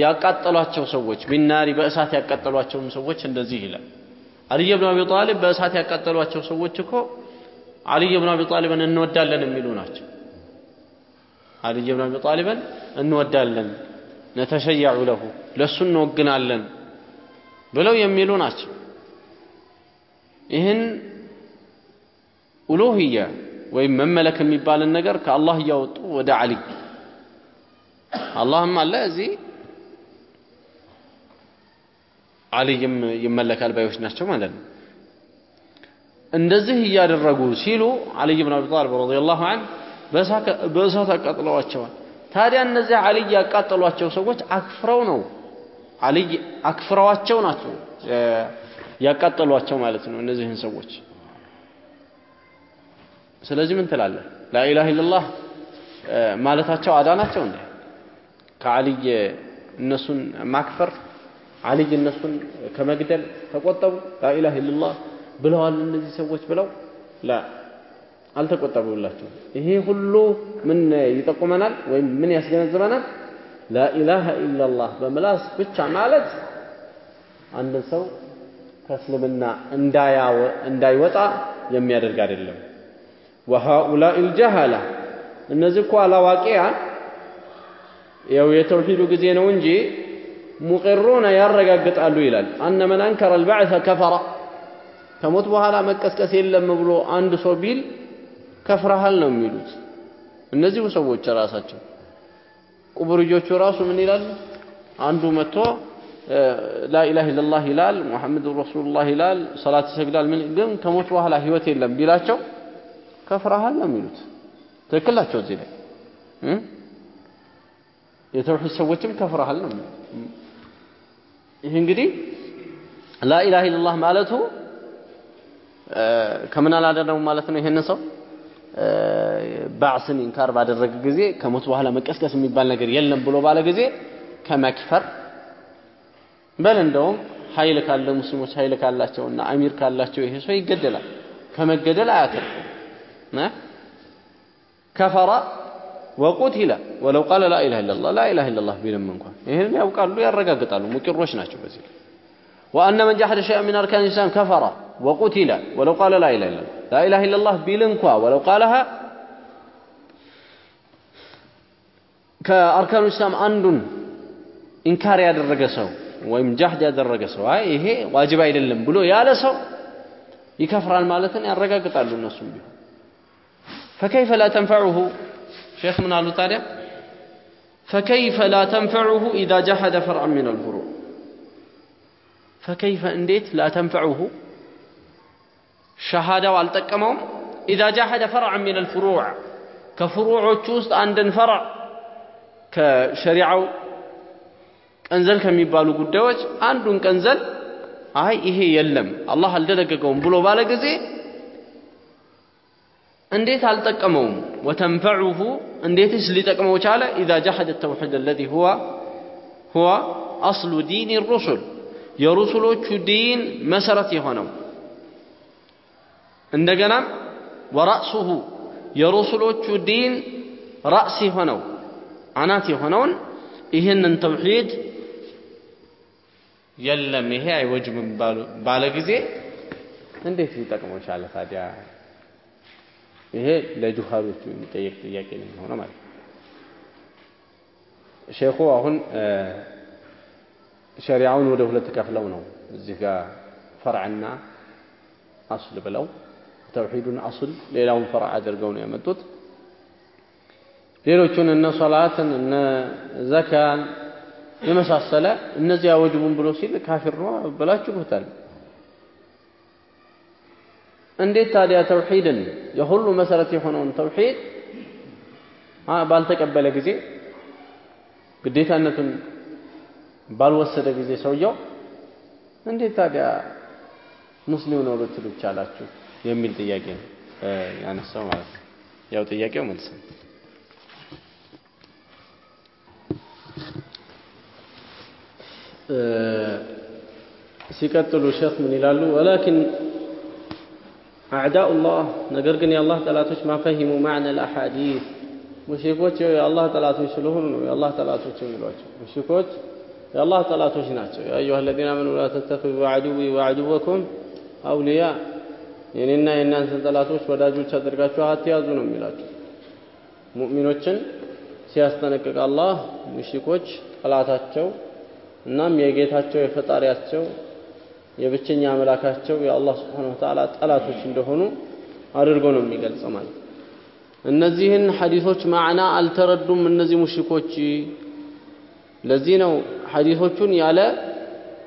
ያቃጠሏቸው ሰዎች ቢናሪ በእሳት ያቃጠሏቸውም ሰዎች እንደዚህ ይላል። علي بن ابي طالب በእሳት ያቃጠሏቸው ሰዎች እኮ አልይ بن ابي طالبን እንወዳለን የሚሉ ናቸው። علي بن ابي طالبን እንወዳለን ነተሸያዑ ለሁ ለሱ እንወግናለን ብለው የሚሉ ናቸው። ይህን ኡሉህያ ወይም መመለክ የሚባልን ነገር ከአላህ እያወጡ ወደ አሊ። አላህም አለ እዚህ አልይም ይመለካል ባዮች ናቸው ማለት ነው። እንደዚህ እያደረጉ ሲሉ አልይ ብን አቢ ጣልብ ረዲየላሁ ዐንሁ በእሳት አቃጥለዋቸዋል። ታዲያ እነዚህ አልይ ያቃጠሏቸው ሰዎች አክፍረው ነው አልይ አክፍረዋቸው ናቸው ያቃጠሏቸው ማለት ነው እነዚህን ሰዎች። ስለዚህ ምን ትላለህ? ላኢላህ ኢላላህ ማለታቸው አዳናቸው እንዴ? ከአልይ እነሱን ማክፈር አልይ እነሱን ከመግደል ተቆጠቡ? ላኢላህ ኢላላህ ብለዋል እነዚህ ሰዎች ብለው? ላ አልተቆጠቡላቸው ይሄ ሁሉ ምን ይጠቁመናል ወይም ምን ያስገነዝበናል ላኢላሃ ኢላላህ በምላስ ብቻ ማለት አንድን ሰው ከእስልምና እንዳይወጣ የሚያደርግ አይደለም። ወሃኡላኢ ልጀሃላ እነዚህ እኮ አላዋቂያን ያው የተውሂዱ ጊዜ ነው እንጂ ሙቅሩነ ያረጋግጣሉ ይላል። አነ መን አንከረ አልባዕث ከፈረ ከሞት በኋላ መቀስቀስ የለም ብሎ አንድ ሰው ቢል ከፍረሃል ነው የሚሉት። እነዚሁ ሰዎች ራሳቸው ቁቡርዮቹ ራሱ ምን ይላሉ? አንዱ መጥቶ ላኢላህ ኢላላህ ይላል ሙሐመድ ረሱሉላህ ይላል ሰላት ይሰግዳል ምን ግን ከሞት በኋላ ህይወት የለም ቢላቸው ከፍረሃል ነው የሚሉት። ትክክል ናቸው እዚህ ላይ። የተውሂድ ሰዎችም ከፍረሃል ነው ይህ እንግዲህ ላኢላህ ኢላላህ ማለቱ ከምን አላደረገው ማለት ነው ይሄንን ሰው ባዕስን ኢንካር ባደረገ ጊዜ ከሞት በኋላ መቀስቀስ የሚባል ነገር የለም ብሎ ባለ ጊዜ ከመክፈር በል እንደውም ኃይል ካለ ሙስሊሞች ኃይል ካላቸውና አሚር ካላቸው ይሄ ሰው ይገደላል። ከመገደል አያተርፍም። ከፈራ ወቁትለ ወለው ቃለ ላኢላሃ ኢለላህ ላኢላሃ ኢለላህ ቢልም እንኳን ይህን ያውቃሉ፣ ያረጋግጣሉ። ሙቂሮች ናቸው በዚህ ወአነ መን ጃሐደ ሸይአን ሚን አርካን ኢስላም ከፈራ وقتل ولو قال لا إله إلا الله لا إله إلا الله بلنكوا ولو قالها كأركان الإسلام أندن إنكار ያደረገ ሰው ወይም ጃህድ ያደረገ ሰው አይ ይሄ ዋጅብ አይደለም ብሎ ያለ ሰው ይከፍራል ማለትን ያረጋግጣሉ እነሱም ቢሆን فكيف لا تنفعه شيخ من قالوا تالي فكيف لا تنفعه إذا جحد فرعا من الفروع فكيف انديت لا تنفعه شهادة والتكمو إذا جاهد فرع من الفروع كفروع تشوست عندن فرع كشريعة أنزل كم يبالو قدوج عندن كنزل هاي إيه يلم الله هل دلقكم بلو بالقزي أنديت هل تكمو وتنفعه أنديت سلي تكمو تعالى إذا جحد التوحيد الذي هو هو أصل دين الرسل يرسلوا تدين مسرتي هنا እንደገናም ወራእሱሁ የሩሱሎቹ ዲን ራእስ የሆነው አናት የሆነውን ይህንን ተውሂድ የለም ይሄ አይወጅብም ባለ ጊዜ እንዴት ሊጠቅመው ታዲያ? ይሄ ለጁሃሎቹ የሚጠየቅ ጥያቄ ነው የሚሆነው ማለት ነው። ሼኹ አሁን ሸሪዓውን ወደ ሁለት ከፍለው ነው እዚህ ጋር ፈርዕና አስል ብለው ተውሂዱን አስል ሌላውን ፈርዕ አድርገው ነው ያመጡት። ሌሎቹን እነ ሶላትን እነ ዘካን የመሳሰለ እነዚህ አወጅቡን ብሎ ሲል ካፊር ነው ብላችሁታል። እንዴት ታዲያ ተውሂድን የሁሉ መሰረት የሆነውን ተውሂድ ባልተቀበለ ጊዜ ግዴታነቱን ባልወሰደ ጊዜ ሰውየው እንዴት ታዲያ ሙስሊም ነው ልትሉ ይቻላችሁ የሚል ጥያቄ ነው ያነሳው ማለት ነው። ያው ጥያቄው መልስ ነው። ሲቀጥሉ ሼክ ምን ይላሉ? ወላኪን አዕዳኡላህ ነገር ግን የአላህ ጠላቶች ማፈሂሙ ማዕነ ልአሓዲት ሙሽሪኮች የአላህ ጠላቶች ስለሆኑ ነው የአላህ ጠላቶች የሚሏቸው። ሙሽሪኮች የአላህ ጠላቶች ናቸው። ያ አዩሃ አለዚነ አመኑ ላ ተተኪዙ አዕዱዊ ወዐዱወኩም አውልያ የኔና የእናንተን ጠላቶች ወዳጆች አድርጋችሁ አትያዙ ነው የሚላቸው። ሙእሚኖችን ሲያስጠነቅቅ አላህ ሙሽሪኮች ጠላታቸው እናም የጌታቸው የፈጣሪያቸው የብቸኛ አምላካቸው የአላህ ስብሓነሁ ወተዓላ ጠላቶች እንደሆኑ አድርጎ ነው የሚገልጸው ማለት እነዚህን ሐዲሶች ማዕና አልተረዱም እነዚህ ሙሽሪኮች። ለዚህ ነው ሐዲሶቹን ያለ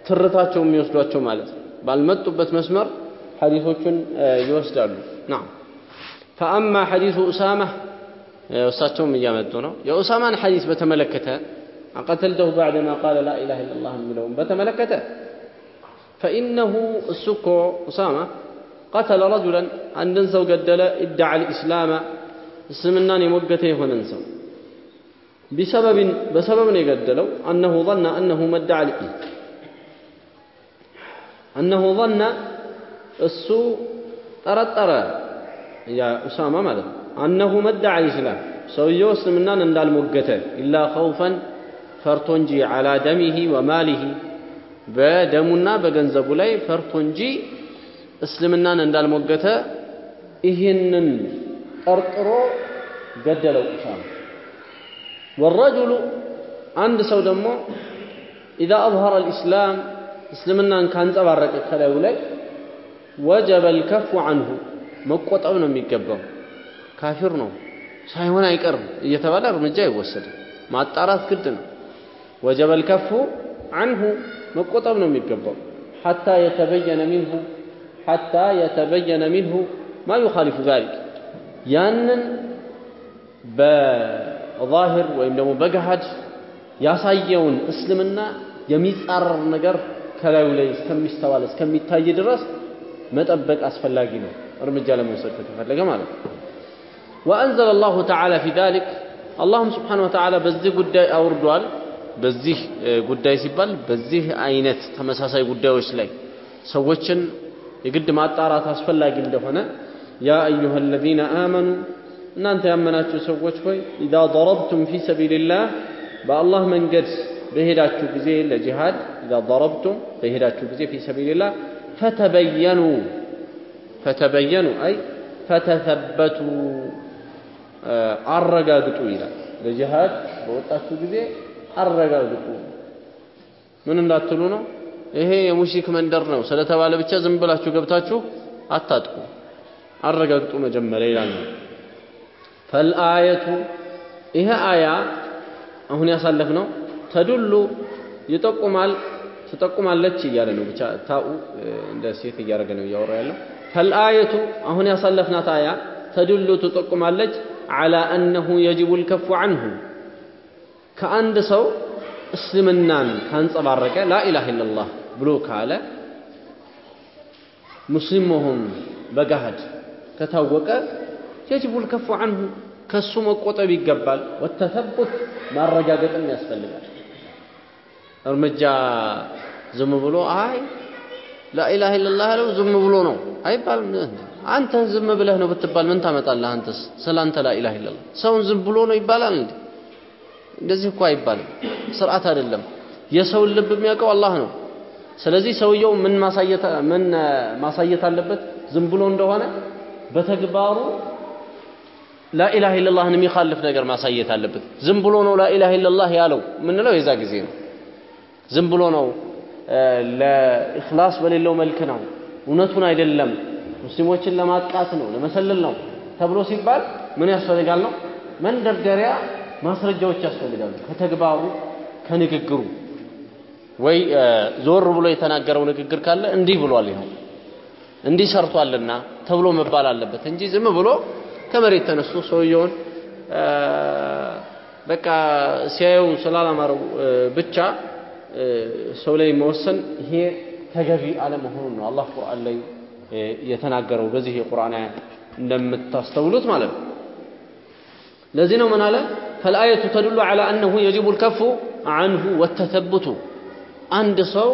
ትርታቸው የሚወስዷቸው ማለት ነው። ባልመጡበት መስመር ሐዲሶቹን ይወስዳሉ። ናም ፈአማ ሐዲሱ ኡሳማ እሳቸውም እያመጡ ነው። የኡሳማን ሐዲስ በተመለከተ አቀተልተሁ ባዕደማ ቃለ ላ ኢላሃ ኢለላህ የሚለውን በተመለከተ ፈኢነሁ እሱ እኮ ኡሳማ ቀተለ ረጁለን አንድን ሰው ገደለ ኢደዓ ልእስላማ እስልምናን የሞገተ የሆነን ሰው ቢሰበብን በሰበብ ነው የገደለው አነሁ ظن أنه መደዓ أنه ظن እሱ ጠረጠረ ያ ኡሳማ ማለት ነው አነሁ መደዓ ልእስላም ሰውየው እስልምናን እንዳልሞገተ ኢላ ኸውፈን ፈርቶ እንጂ ዓላ ደሚሂ ወማሊሂ በደሙና በገንዘቡ ላይ ፈርቶ እንጂ እስልምናን እንዳልሞገተ ይህንን ጠርጥሮ ገደለው ኡሳማ። ወረጁሉ አንድ ሰው ደግሞ ኢዛ አዝሀረ አልኢስላም እስልምናን ካንጸባረቀ ከላዩ ላይ ወጀበ ልከፉ አንሁ መቆጠብ ነው የሚገባው። ካፊር ነው ሳይሆን አይቀርም እየተባለ እርምጃ አይወሰድም። ማጣራት ግድ ነው። ወጀበ ልከፉ አንሁ መቆጠብ ነው የሚገባው ሐታ የተበየነ ሚንሁ ሐታ የተበየነ ሚንሁ ማ ዩኻሊፉ ዛሊክ ያንን በዛሂር ወይም ደግሞ በገሃድ ያሳየውን እስልምና የሚጻረር ነገር ከላዩ ላይ እስከሚስተዋል እስከሚታይ ድረስ መጠበቅ አስፈላጊ ነው፣ እርምጃ ለመውሰድ ከተፈለገ ማለት ነው። ወአንዘለ አላሁ ተዓላ ፊ ዛሊክ አላህም ስብሓነሁ ወተዓላ በዚህ ጉዳይ አውርዷል። በዚህ ጉዳይ ሲባል በዚህ አይነት ተመሳሳይ ጉዳዮች ላይ ሰዎችን የግድ ማጣራት አስፈላጊ እንደሆነ ያ አዩሃ አለዚነ አመኑ እናንተ ያመናችሁ ሰዎች ሆይ ኢዛ ضረብቱም ፊ ሰቢልላህ በአላህ መንገድ በሄዳችሁ ጊዜ ለጂሃድ ኢዛ ضረብቱም በሄዳችሁ ጊዜ ፊ ሰቢልላህ ፈተበየኑ ፈተበየኑ አይ ፈተተበቱ አረጋግጡ ይላል። ለጂሃድ በወጣችሁ ጊዜ አረጋግጡ። ምን እንዳትሉ ነው? ይሄ የሙሽሪክ መንደር ነው ስለተባለ ብቻ ዝም ብላችሁ ገብታችሁ አታጥቁ። አረጋግጡ መጀመሪያ ይላል ነው። ፈልአየቱ ይሄ አያ አሁን ያሳለፍነው ተዱሉ ይጠቁማል ትጠቁማለች እያለ ነው። ብቻ ታኡ እንደ ሴት እያደረገ ነው እያወራ ያለው። ፈልአየቱ አሁን ያሳለፍናት አያ ተዱሉ ትጠቁማለች ዐላ አነሁ የጅቡ ልከፉ ዐንሁ ከአንድ ሰው እስልምናን ካንጸባረቀ ላኢላሃ ኢለላህ ብሎ ካለ ሙስሊም መሆኑ በገሃድ ከታወቀ የጅቡ ልከፉ ዐንሁ ከሱ መቆጠብ ይገባል። ወተተቡት ማረጋገጥም ያስፈልጋል። እርምጃ ዝም ብሎ አይ ላኢላሃ ኢለላህ ያለው ዝም ብሎ ነው አይባልም። አንተ ዝም ብለህ ነው ብትባል ምን ታመጣለህ? አንተስ ስለ አንተ ላኢላሃ ኢለላህ ሰውን ዝም ብሎ ነው ይባላል እንዴ? እንደዚህ እኮ አይባልም። ስርዓት አይደለም። የሰውን ልብ የሚያውቀው አላህ ነው። ስለዚህ ሰውየው ምን ማሳየት ምን ማሳየት አለበት? ዝም ብሎ እንደሆነ በተግባሩ ላኢላሃ ኢለላህን የሚኻልፍ ነገር ማሳየት አለበት። ዝም ብሎ ነው ላኢላሃ ኢለላህ ያለው ምንለው የዛ ጊዜ ነው። ዝም ብሎ ነው ለኢኽላስ በሌለው መልክ ነው፣ እውነቱን አይደለም፣ ሙስሊሞችን ለማጥቃት ነው፣ ለመሰለል ነው ተብሎ ሲባል ምን ያስፈልጋል ነው? መንደርደሪያ ማስረጃዎች ያስፈልጋሉ። ከተግባሩ ከንግግሩ ወይ ዞር ብሎ የተናገረው ንግግር ካለ እንዲህ ብሏል ይኸው እንዲህ ሰርቷልና ተብሎ መባል አለበት እንጂ ዝም ብሎ ከመሬት ተነስቶ ሰውየውን በቃ ሲያየው ስላላማረው ብቻ ሰው ላይ መወሰን ይሄ ተገቢ አለመሆኑን ነው አላህ ቁርአን ላይ የተናገረው በዚህ የቁርአን አያ እንደምታስተውሉት ማለት ነው። ለዚህ ነው ምን አለ ፈልአየቱ ተዱሉ ዐላ አነሁ የጅቡ ልከፉ አንሁ ወተተብቱ አንድ ሰው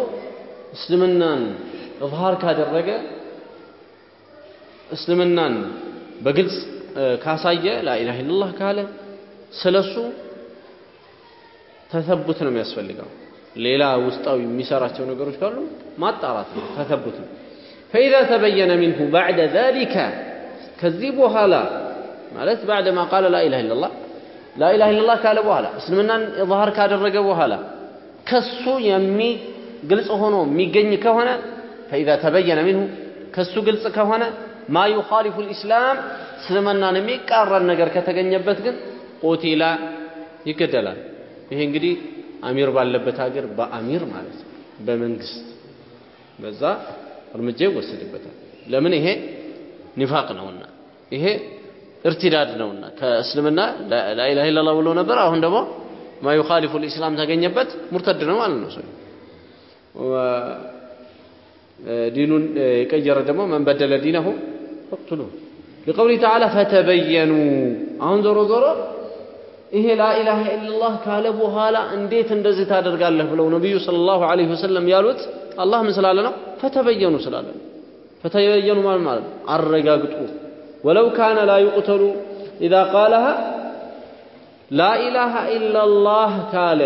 እስልምናን እዝሃር ካደረገ እስልምናን በግልጽ ካሳየ ላኢላሃ ኢለላህ ካለ ስለሱ ተተቡት ነው የሚያስፈልገው። ሌላ ውስጣዊ የሚሰራቸው ነገሮች ካሉ ማጣራት ነው፣ ተተቡት ነው። ፈኢዛ ተበየነ ሚንሁ ባዕደ ዛሊከ ከዚህ በኋላ ማለት ባዕደ ማ ቃለ ላኢላሃ ኢለላህ ላኢላሃ ኢለላህ ካለ በኋላ እስልምናን ኢዝሃር ካደረገ በኋላ ከሱ የሚ ግልጽ ሆኖ የሚገኝ ከሆነ ፈኢዛ ተበየነ ሚንሁ ከሱ ግልጽ ከሆነ ማ ዩኻሊፉ ልኢስላም እስልምናን የሚቃረን ነገር ከተገኘበት ግን ቁቲላ ይገደላል። ይሄ እንግዲህ አሚር ባለበት ሀገር በአሚር ማለት ነው፣ በመንግስት በዛ እርምጃ ይወሰድበታል። ለምን? ይሄ ኒፋቅ ነውና፣ ይሄ እርቲዳድ ነውና ከእስልምና ላኢላሃ ኢለላህ ብሎ ነበር። አሁን ደግሞ ማ ዩኻሊፉ ልኢስላም ተገኘበት፣ ሙርተድ ነው ማለት ነው ሰው ዲኑን የቀየረ ደግሞ መን ዲነሁ ፈቅትሉ ሊቀውሊ ተዓላ ፈተበየኑ። አሁን ዞሮ ዞሮ ይሄ ላኢላሃ ኢለላህ ካለ በኋላ እንዴት እንደዚህ ታደርጋለህ ብለው ነቢዩ ሰለላሁ ዐለይሂ ወሰለም ያሉት አላህ ምን ስላለ ነው? ፈተበየኑ ስላለ ነው። ፈተበየኑ ማለት ማለት ነው አረጋግጡ። ወለው ካነ ላ ዩቅተሉ ኢዛ ቃለሃ ላኢላሃ ኢለላህ ካለ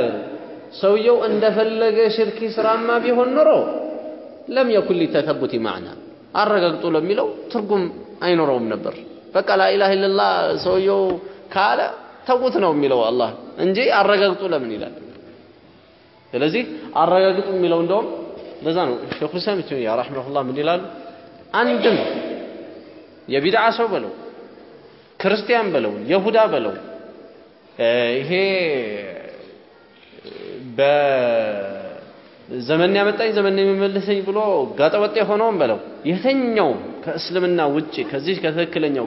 ሰውየው እንደፈለገ ሽርኪ ስራማ ቢሆን ኖሮ ለም የኩን ሊተተቡቲ ማዕና አረጋግጡ ለሚለው ትርጉም አይኖረውም ነበር። በቃ ላኢላሃ ኢለላህ ሰውየው ካለ ተውት ነው የሚለው አላህ እንጂ አረጋግጡ ለምን ይላል? ስለዚህ አረጋግጡ የሚለው እንደውም ለዛ ነው ሼኹ ኢስላም ያ ረሒመሁላህ ምን ይላሉ? አንድም የቢድዓ ሰው በለው ክርስቲያን በለው የሁዳ በለው ይሄ በዘመን ያመጣኝ ዘመን የሚመልሰኝ ብሎ ጋጠወጥ የሆነውም በለው የተኛው ከእስልምና ውጭ ከዚህ ከትክክለኛው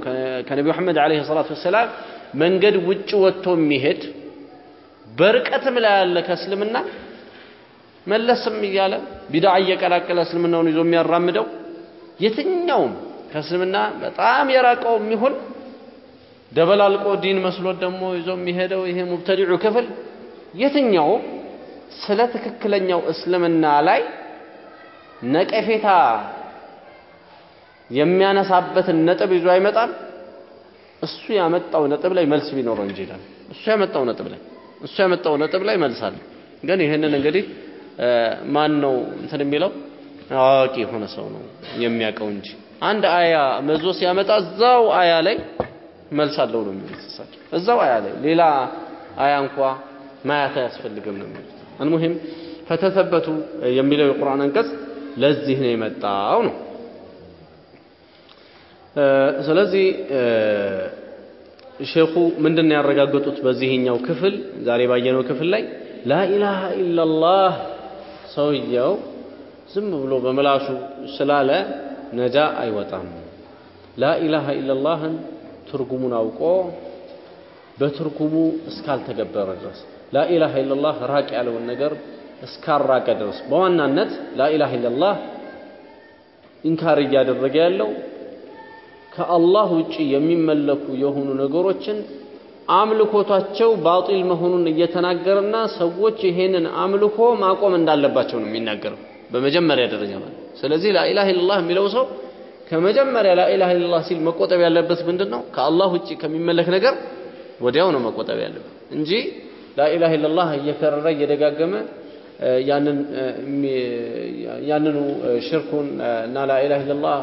ከነቢ መሐመድ ዓለይሂ ሰላቱ ወሰላም መንገድ ውጭ ወጥቶ የሚሄድ በርቀትም ላይ ያለ ከእስልምና መለስም እያለ ቢድዓ እየቀላቀለ እስልምናውን ይዞ የሚያራምደው የትኛውም ከእስልምና በጣም የራቀው የሚሆን ደበላልቆ ዲን መስሎት ደግሞ ይዞ የሚሄደው ይሄ ሙብተዲዑ ክፍል የትኛው ስለ ትክክለኛው እስልምና ላይ ነቀፌታ የሚያነሳበትን ነጥብ ይዞ አይመጣም። እሱ ያመጣው ነጥብ ላይ መልስ ቢኖረው እንጂ ይላል። እሱ ያመጣው ነጥብ ላይ እሱ ያመጣው ነጥብ ላይ መልስ አለ። ግን ይህንን እንግዲህ ማን ነው እንትን የሚለው አዋቂ የሆነ ሰው ነው የሚያውቀው እንጂ አንድ አያ መዞ ሲያመጣ እዛው አያ ላይ መልስ አለው ነው የሚሉት እዛው አያ ላይ ሌላ አያ እንኳ ማያት አያስፈልግም ነው የሚሉት። አልሙሂም ፈተተበቱ የሚለው የቁርአን አንቀጽ ለዚህ ነው የመጣው ነው። ስለዚህ ሼኹ ምንድን ያረጋገጡት በዚህኛው ክፍል ዛሬ ባየነው ክፍል ላይ ላኢላሃ ኢላላህ ሰውየው ዝም ብሎ በምላሱ ስላለ ነጃ አይወጣም። ላኢላሃ ኢላላህን ትርጉሙን አውቆ በትርጉሙ እስካልተገበረ ድረስ ላኢላሃ ኢላላህ ራቅ ያለውን ነገር እስካራቀ ድረስ በዋናነት ላኢላሃ ኢላላህ ኢንካር እያደረገ ያለው ከአላህ ውጭ የሚመለኩ የሆኑ ነገሮችን አምልኮታቸው ባጢል መሆኑን እየተናገረና ሰዎች ይሄንን አምልኮ ማቆም እንዳለባቸው ነው የሚናገረው በመጀመሪያ ደረጃ ማለት። ስለዚህ ላኢላሃ ኢለላህ የሚለው ሰው ከመጀመሪያ ላኢላሃ ኢለላህ ሲል መቆጠብ ያለበት ምንድን ነው? ከአላህ ውጭ ከሚመለክ ነገር ወዲያው ነው መቆጠብ ያለበት እንጂ ላኢላሃ ኢለላህ እየከረረ እየደጋገመ ያንን ያንኑ ሽርኩን እና ላኢላሃ ኢለላህ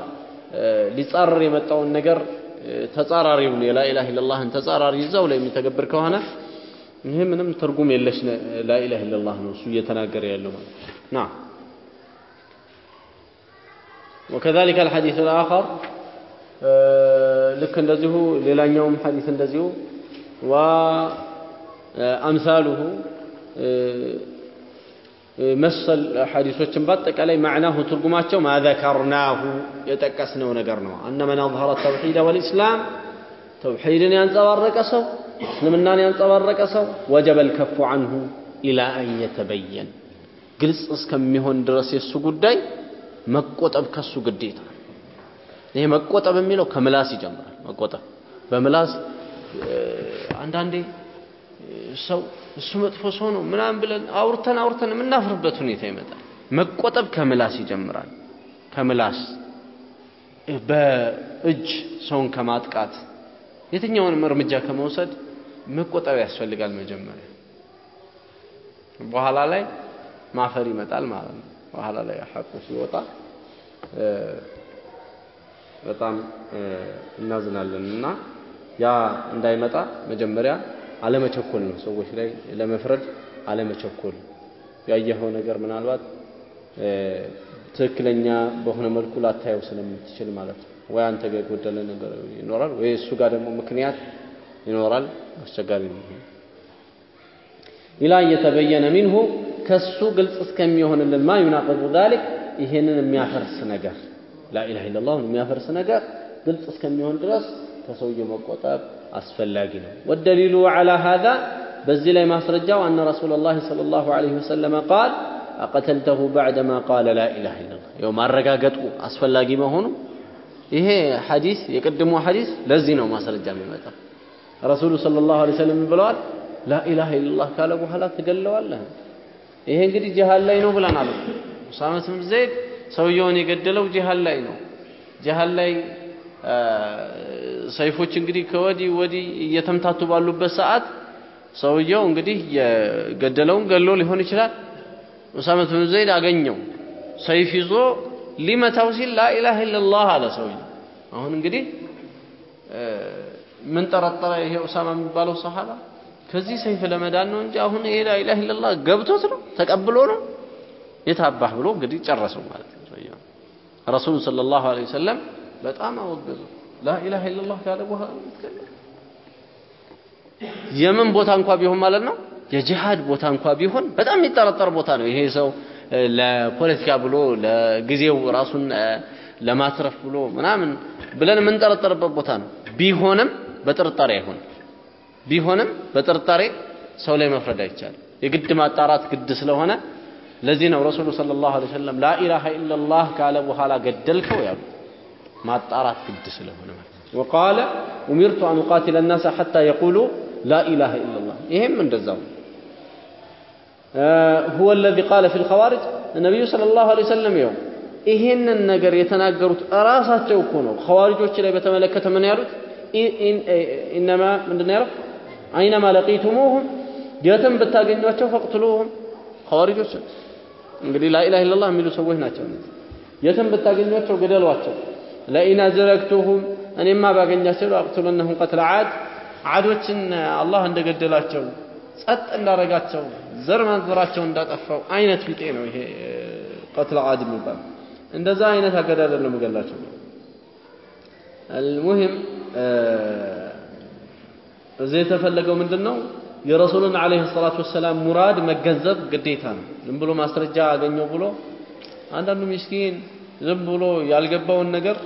ሊጻረር የመጣውን ነገር ተጻራሪውን የላኢላሃ ኢለላህን ተጻራሪ ይዛው ላይ የሚተገብር ከሆነ ይሄ ምንም ትርጉም የለሽ ላኢላሃ ኢለላህ ነው እሱ እየተናገረ ያለው ማለት ና وكذلك الحديث الآخر ልክ እንደዚሁ ሌላኛውም ሐዲስ እንደዚሁ ወአምሳሉሁ መሰል ሐዲሶችን በአጠቃላይ ማዕናሁ ትርጉማቸው ማዘከርናሁ የጠቀስነው ነገር ነው። አነ መን አዝሀረ ተውሒድ ወልኢስላም ተውሒድን ያንጸባረቀ ሰው እስልምናን ያንጸባረቀ ሰው ወጀበ ልከፉ አንሁ ኢላ አን የተበየን ግልጽ እስከሚሆን ድረስ የእሱ ጉዳይ መቆጠብ ከሱ ግዴታ ይሄ መቆጠብ የሚለው ከምላስ ይጀምራል። መቆጠብ በምላስ አንዳንዴ ሰው እሱ መጥፎ ሰው ነው ምናምን ብለን አውርተን አውርተን የምናፍርበት ሁኔታ ይመጣል። መቆጠብ ከምላስ ይጀምራል። ከምላስ በእጅ ሰውን ከማጥቃት የትኛውንም እርምጃ ከመውሰድ መቆጠብ ያስፈልጋል መጀመሪያ። በኋላ ላይ ማፈር ይመጣል ማለት ነው። በኋላ ላይ ሐቁ ሲወጣ በጣም እናዝናለን እና ያ እንዳይመጣ መጀመሪያ አለመቸኮል ነው። ሰዎች ላይ ለመፍረድ አለመቸኮል። ያየኸው ነገር ምናልባት ትክክለኛ በሆነ መልኩ ላታየው ስለምትችል ማለት ነው። ወይ አንተ ጋር የጎደለ ነገር ይኖራል ወይ እሱ ጋር ደግሞ ምክንያት ይኖራል። አስቸጋሪ ነው ኢላ እየተበየነ ሚንሁ ከሱ ግልጽ እስከሚሆንልን ማ ዩናቅቡ ዛሊክ ይሄንን የሚያፈርስ ነገር ላኢላሃ ኢለላህ የሚያፈርስ ነገር ግልጽ እስከሚሆን ድረስ ከሰውየው መቆጠብ አስፈላጊ ነው። ወደሊሉ ዐላ ሃዛ በዚህ ላይ ማስረጃው አነ ረሱለላህ ሰለላሁ ዐለይሂ ወሰለም ቃል أقتلته بعدما قال لا إله إلا الله። ያው ማረጋገጡ አስፈላጊ መሆኑ ይሄ ሐዲስ የቅድሙ ሐዲስ ለዚህ ነው ማስረጃ የሚመጣው። ረሱሉ صلى الله عليه وسلم ብለዋል? لا إله إلا الله ካለ በኋላ ትገለዋለህ። ይሄ እንግዲህ ጂሃድ ላይ ነው ብለናል ብን ዘይድ ሰውየውን የገደለው ጂሃድ ላይ ነው። ጂሃድ ላይ ሰይፎች እንግዲህ ከወዲህ ወዲህ እየተምታቱ ባሉበት ሰዓት ሰውየው እንግዲህ የገደለውን ገሎ ሊሆን ይችላል። ኡሳመት ብን ዘይድ አገኘው። ሰይፍ ይዞ ሊመታው ሲል ላኢላሃ ኢለላህ አለ ሰውየው። አሁን እንግዲህ ምን ጠረጠረ ይሄ ኡሳማ የሚባለው ሰሃባ ከዚህ ሰይፍ ለመዳን ነው እንጂ አሁን ይሄ ላኢላሃ ኢለላህ ገብቶት ነው? ተቀብሎ ነው? የታባህ ብሎ እንግዲህ ጨረሰው ማለት ነው ሰውየው። ረሱሉ ሰለላሁ ዐለይሂ ወሰለም በጣም አወገዙ ላኢላሃ ኢለላህ ካለ በኋላ የምን ቦታ እንኳ ቢሆን ማለት ነው? የጂሃድ ቦታ እንኳ ቢሆን በጣም የሚጠረጠር ቦታ ነው። ይሄ ሰው ለፖለቲካ ብሎ ለጊዜው ራሱን ለማትረፍ ብሎ ምናምን ብለን የምንጠረጠርበት ቦታ ነው። ቢሆንም በጥርጣሬ አይሆን ቢሆንም በጥርጣሬ ሰው ላይ መፍረድ አይቻልም። የግድ ማጣራት ግድ ስለሆነ ለዚህ ነው ረሱሉ ሰለላሁ ዐለይሂ ወሰለም ላኢላሃ ኢለላህ ካለ በኋላ ገደልከው ያሉ ማጣራት ግድ ስለሆነ ማለት وقال أمرت أن أقاتل الناس حتى يقولوا لا إله إلا الله إهم من دزاو آه هو الذي قال في الخوارج النبي صلى الله عليه وسلم يوم ይሄንን ነገር የተናገሩት ራሳቸው እኮ ነው ኸዋሪጆች ላይ በተመለከተ ምን ያሉት ኢነማ ምንድን ያለው አይነማ ለቂቱሙሁም የትም ብታገኟቸው ፈቅትሉሁም ኸዋሪጆች እንግዲህ ላኢላሃ ኢለላህ የሚሉ ሰዎች ናቸው የትም ብታገኟቸው ግደሏቸው ለኢን አድረክቱሁም እኔማ ባገኛቸው አቅትሉነሁም ቀትለ ዓድ ዓዶችን አላህ እንደገደላቸው ጸጥ እንዳረጋቸው ዘር ማንዘራቸው እንዳጠፋው አይነት ቢጤ ነው ይሄ ቀትለ ዓድ የሚባል። እንደዛ አይነት አገዳደል ነው መገላቸው አልሙሂም እዚህ የተፈለገው ምንድን ነው የረሱሉን ዓለይሂ ሰላቱ ወሰላም ሙራድ መገንዘብ ግዴታ ነው። ዝም ብሎ ማስረጃ አገኘው ብሎ አንዳንዱ ምስኪን ዝም ብሎ ያልገባውን ነገር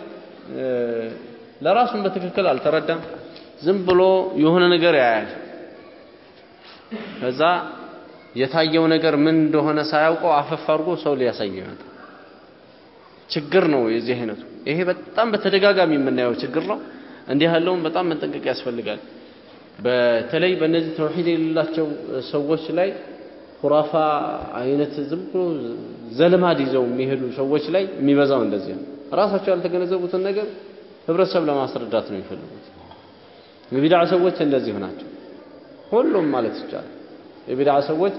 ለራሱን በትክክል አልተረዳም። ዝም ብሎ የሆነ ነገር ያያል። ከዛ የታየው ነገር ምን እንደሆነ ሳያውቀው አፈፍ አድርጎ ሰው ሊያሳየው ይመጣል። ችግር ነው የዚህ አይነቱ። ይሄ በጣም በተደጋጋሚ የምናየው ችግር ነው። እንዲህ ያለውን በጣም መጠንቀቅ ያስፈልጋል። በተለይ በእነዚህ ተውሂድ የሌላቸው ሰዎች ላይ ሁራፋ አይነት ዝም ብሎ ዘልማድ ይዘው የሚሄዱ ሰዎች ላይ የሚበዛው እንደዚህ ነው ራሳቸው ያልተገነዘቡትን ነገር ህብረተሰብ ለማስረዳት ነው የሚፈልጉት። የቢድዓ ሰዎች እንደዚህ ናቸው። ሁሉም ማለት ይቻላል የቢድዓ ሰዎች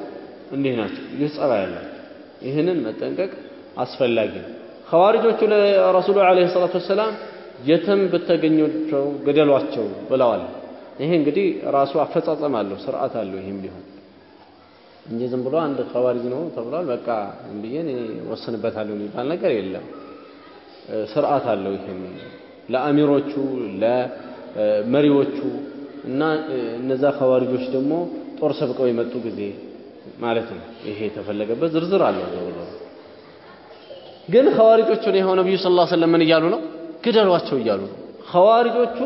እንዲህ ናቸው። ይህ ጸባይ ያላቸው ይህንን መጠንቀቅ አስፈላጊ ነው። ኸዋሪጆቹ ለረሱሉ ዓለይሂ ሰላቱ ወሰላም የትም ብተገኟቸው ግደሏቸው ብለዋል። ይሄ እንግዲህ ራሱ አፈጻጸም አለው ስርዓት አለው። ይህም ቢሆን እንጂ ዝም ብሎ አንድ ኸዋሪጅ ነው ተብሏል በቃ ብዬ እኔ ወስንበታለሁ የሚባል ነገር የለም ስርዓት አለው ይህም ለአሚሮቹ ለመሪዎቹ እና እነዛ ኸዋሪጆች ደግሞ ጦር ሰብቀው የመጡ ጊዜ ማለት ነው ይሄ የተፈለገበት ዝርዝር አለው ብሎ ግን ኸዋሪጆቹን የሆነ ነብዩ ሰለላሁ ዐለይሂ ወሰለም ምን እያሉ ነው? ግደሏቸው እያሉ ነው። ኸዋሪጆቹ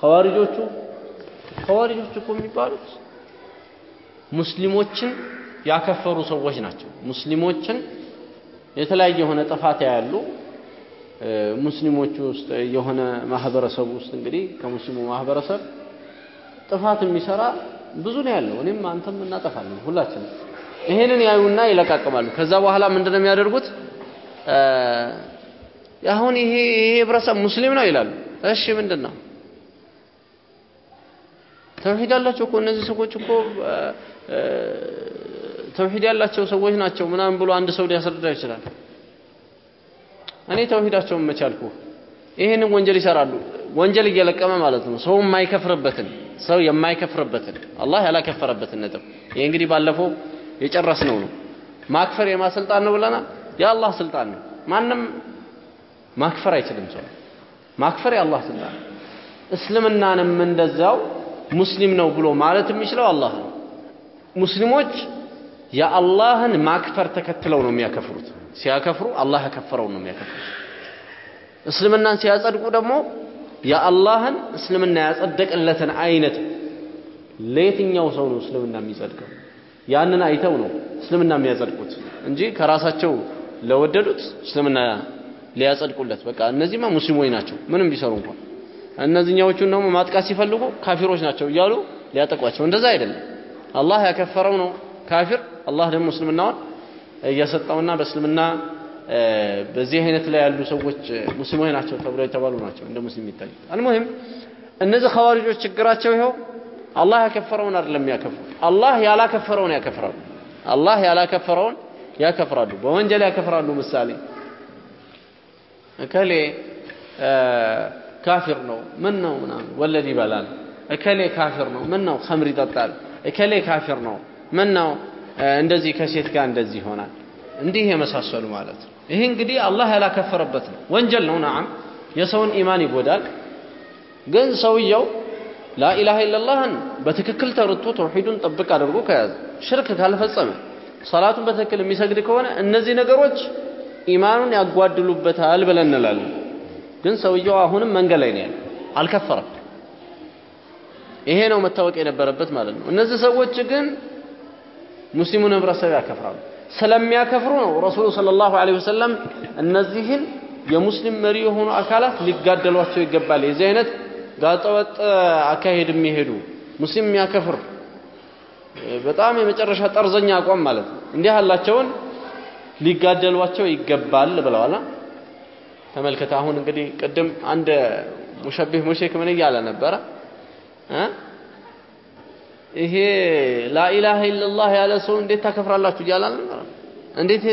ኸዋሪጆቹ ኸዋሪጆቹ እኮ የሚባሉት ሙስሊሞችን ያከፈሩ ሰዎች ናቸው። ሙስሊሞችን የተለያየ የሆነ ጥፋት ያሉ ሙስሊሞች ውስጥ የሆነ ማህበረሰብ ውስጥ እንግዲህ ከሙስሊሙ ማህበረሰብ ጥፋት የሚሰራ ብዙ ነው ያለው። እኔም አንተም እናጠፋለን ሁላችንም። ይሄንን ያዩና ይለቃቅማሉ። ከዛ በኋላ ምንድነው የሚያደርጉት? አሁን ይሄ ይሄ ህብረተሰብ ሙስሊም ነው ይላሉ። እሺ ምንድን ነው ተውሂድ ያላቸው እኮ እነዚህ ሰዎች እኮ ተውሂድ ያላቸው ሰዎች ናቸው ምናምን ብሎ አንድ ሰው ሊያስረዳ ይችላል። እኔ ተውሂዳቸውን መቻልኩ ይሄንን ወንጀል ይሰራሉ። ወንጀል እየለቀመ ማለት ነው። ሰው የማይከፍርበትን ሰው የማይከፍርበትን አላህ ያላከፈረበትን ነጥብ። ይሄ እንግዲህ ባለፈው የጨረስነው ነው። ማክፈር የማስልጣን ነው ብለናል። የአላህ ስልጣን ነው። ማንም ማክፈር አይችልም። ሰው ማክፈር የአላህ ስልጣን እስልምናንም እንደዛው ሙስሊም ነው ብሎ ማለት የሚችለው አላህ ነው። ሙስሊሞች የአላህን ማክፈር ተከትለው ነው የሚያከፍሩት። ሲያከፍሩ አላህ ያከፈረውን ነው የሚያከፍሩት። እስልምናን ሲያጸድቁ ደግሞ የአላህን እስልምና ያጸደቀለትን አይነት ለየትኛው ሰው ነው እስልምና የሚጸድቀው? ያንን አይተው ነው እስልምና የሚያጸድቁት እንጂ ከራሳቸው ለወደዱት እስልምና ሊያጸድቁለት በቃ እነዚህማ ሙስሊሞች ናቸው ምንም ቢሰሩ እንኳን እነዚህኛዎቹን ደግሞ ማጥቃት ሲፈልጉ ካፊሮች ናቸው እያሉ ሊያጠቋቸው እንደዛ አይደለም አላህ ያከፈረው ነው ካፊር አላህ ደግሞ እስልምናውን እየሰጠውና በእስልምና በዚህ አይነት ላይ ያሉ ሰዎች ሙስሊሞች ናቸው ተብሎ የተባሉ ናቸው እንደ ሙስሊም የሚታዩት። አልሙሂም እነዚህ ኸዋሪጆች ችግራቸው ይኸው አላህ ያከፈረውን አይደለም ያከፍሩ አላህ ያላከፈረውን ያከፍራሉ። አላህ ያላከፈረውን ያከፍራሉ። በወንጀል ያከፍራሉ ምሳሌ። እከሌ ካፊር ነው ምን ነው ምናምን ወለድ ይበላል። እከሌ ካፊር ነው ምን ነው ኸምር ይጠጣል። እከሌ ካፊር ነው ምን ነው እንደዚህ ከሴት ጋር እንደዚህ ይሆናል። እንዲህ የመሳሰሉ ማለት ነው። ይሄ እንግዲህ አላህ ያላከፈረበት ነው። ወንጀል ነው። ናም የሰውን ኢማን ይጎዳል። ግን ሰውየው ላኢላሃ ኢለላህን በትክክል ተርቶ ተውሂዱን ጥብቅ አድርጎ ከያዘ ሽርክ ካልፈጸመ ሰላቱን በትክክል የሚሰግድ ከሆነ እነዚህ ነገሮች ኢማኑን ያጓድሉበታል ብለን እንላለን። ግን ሰውየው አሁንም መንገድ ላይ ነው አልከፈረም። ይሄ ነው መታወቅ የነበረበት ማለት ነው። እነዚህ ሰዎች ግን ሙስሊሙን ህብረተሰብ ያከፍራሉ። ስለሚያከፍሩ ነው ረሱሉ ሰለላሁ ዐለይሂ ወሰለም እነዚህን የሙስሊም መሪ የሆኑ አካላት ሊጋደሏቸው ይገባል። የዚህ አይነት ጋጠወጥ አካሄድ የሚሄዱ ሙስሊም የሚያከፍር በጣም የመጨረሻ ጠርዘኛ አቋም ማለት ነው። እንዲህ ያላቸውን ሊጋደሏቸው ይገባል ብለዋል። ተመልከተ አሁን እንግዲህ ቅድም አንድ ሙሸቢህ ሙሽሪክ ምን እያለ ነበረ ይሄ ላኢላሃ ኢላላህ ያለ ሰው እንዴት ታከፍራላችሁ እያለ እንዴት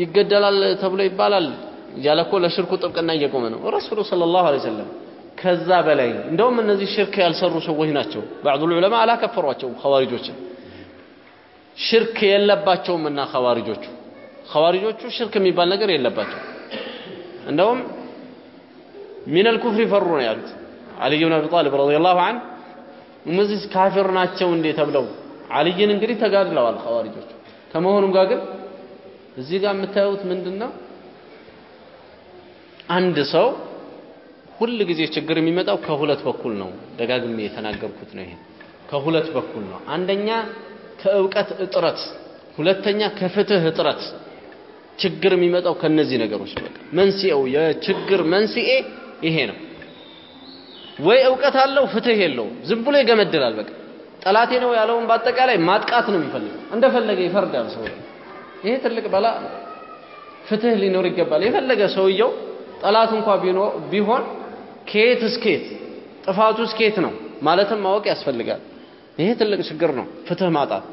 ይገደላል ተብሎ ይባላል እያለ እኮ ለሽርኩ ጥብቅና እየቆመ ነው። ረሱሉ ሰለላሁ ዐለይሂ ወሰለም ከዛ በላይ እንደውም እነዚህ ሽርክ ያልሰሩ ሰዎች ናቸው። ባዕዱ ዑለማ አላከፈሯቸውም ኸዋሪጆችን ሽርክ የለባቸውም እና ኸዋሪጆቹ። ኸዋሪጆቹ ሽርክ የሚባል ነገር የለባቸው። እንደውም ሚነል ኩፍሪ ፈሩ ነው ያሉት። አልይ ብን አቢ ጣሊብ ረዲየላሁ ዐንሁ እነዚህ ካፊር ናቸው እንዴ ተብለው አልይን እንግዲህ ተጋድለዋል ኸዋሪጆቹ ከመሆኑም ጋር ግን እዚህ ጋር የምታዩት ምንድን ነው አንድ ሰው ሁል ጊዜ ችግር የሚመጣው ከሁለት በኩል ነው። ደጋግሜ የተናገርኩት ነው ይሄ። ከሁለት በኩል ነው። አንደኛ ከእውቀት እጥረት ሁለተኛ ከፍትህ እጥረት ችግር የሚመጣው ከነዚህ ነገሮች በቃ መንስኤው የችግር መንስኤ ይሄ ነው ወይ እውቀት አለው ፍትህ የለውም። ዝም ብሎ ይገመድላል። በቃ ጠላቴ ነው ያለውን በአጠቃላይ ማጥቃት ነው የሚፈልገው። እንደፈለገ ይፈርዳል ሰው ይሄ ትልቅ በላ ፍትህ ሊኖር ይገባል። የፈለገ ሰውየው ጠላት እንኳ ቢሆን ከየት እስከየት ጥፋቱ እስከየት ነው ማለትም ማወቅ ያስፈልጋል። ይሄ ትልቅ ችግር ነው ፍትህ ማጣት።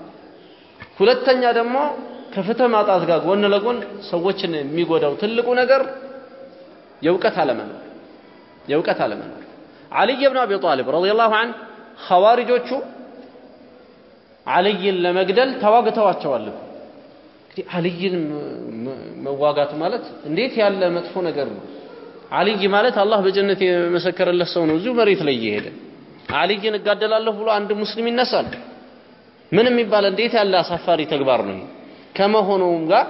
ሁለተኛ ደግሞ ከፍትህ ማጣት ጋር ጎን ለጎን ሰዎችን የሚጎዳው ትልቁ ነገር የእውቀት አለመኖር። የእውቀት አለመኖር አልይ ብን አቢ ጣሊብ ረዲየላሁ ዐንሁ ኸዋሪጆቹ አልይን ለመግደል ተዋግተዋቸዋል እንግዲህ አልይን መዋጋት ማለት እንዴት ያለ መጥፎ ነገር ነው? አልይ ማለት አላህ በጀነት የመሰከረለት ሰው ነው። እዚሁ መሬት ላይ እየሄደ አልይን እጋደላለሁ ብሎ አንድ ሙስሊም ይነሳል። ምን የሚባል እንዴት ያለ አሳፋሪ ተግባር ነው ከመሆኑም ጋር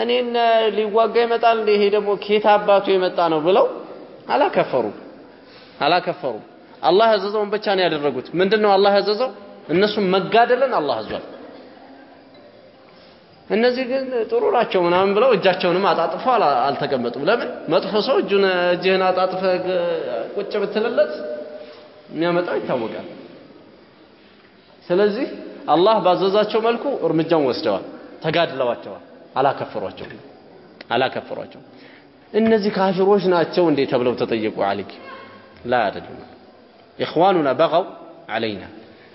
እኔን ሊዋጋ ይመጣል ይሄ ደግሞ ኬት አባቱ የመጣ ነው ብለው አላከፈሩም አላከፈሩም አላህ ያዘዘውን ብቻ ነው ያደረጉት ምንድነው አላህ ያዘዘው እነሱም መጋደልን አላህ አዟል እነዚህ ግን ጥሩ ናቸው ምናምን ብለው እጃቸውንም አጣጥፈው አልተቀመጡም። ለምን መጥፎ ሰው እጁን እጅህን አጣጥፈ ቁጭ ብትልለት የሚያመጣው ይታወቃል። ስለዚህ አላህ ባዘዛቸው መልኩ እርምጃውን ወስደዋል፣ ተጋድለዋቸዋል፣ አላከፈሯቸውም አላከፈሯቸውም። እነዚህ ካፊሮች ናቸው እንዴ ተብለው ተጠየቁ። አሊክ ላ አይደሉም። ኢኽዋኑና በጋው አለይና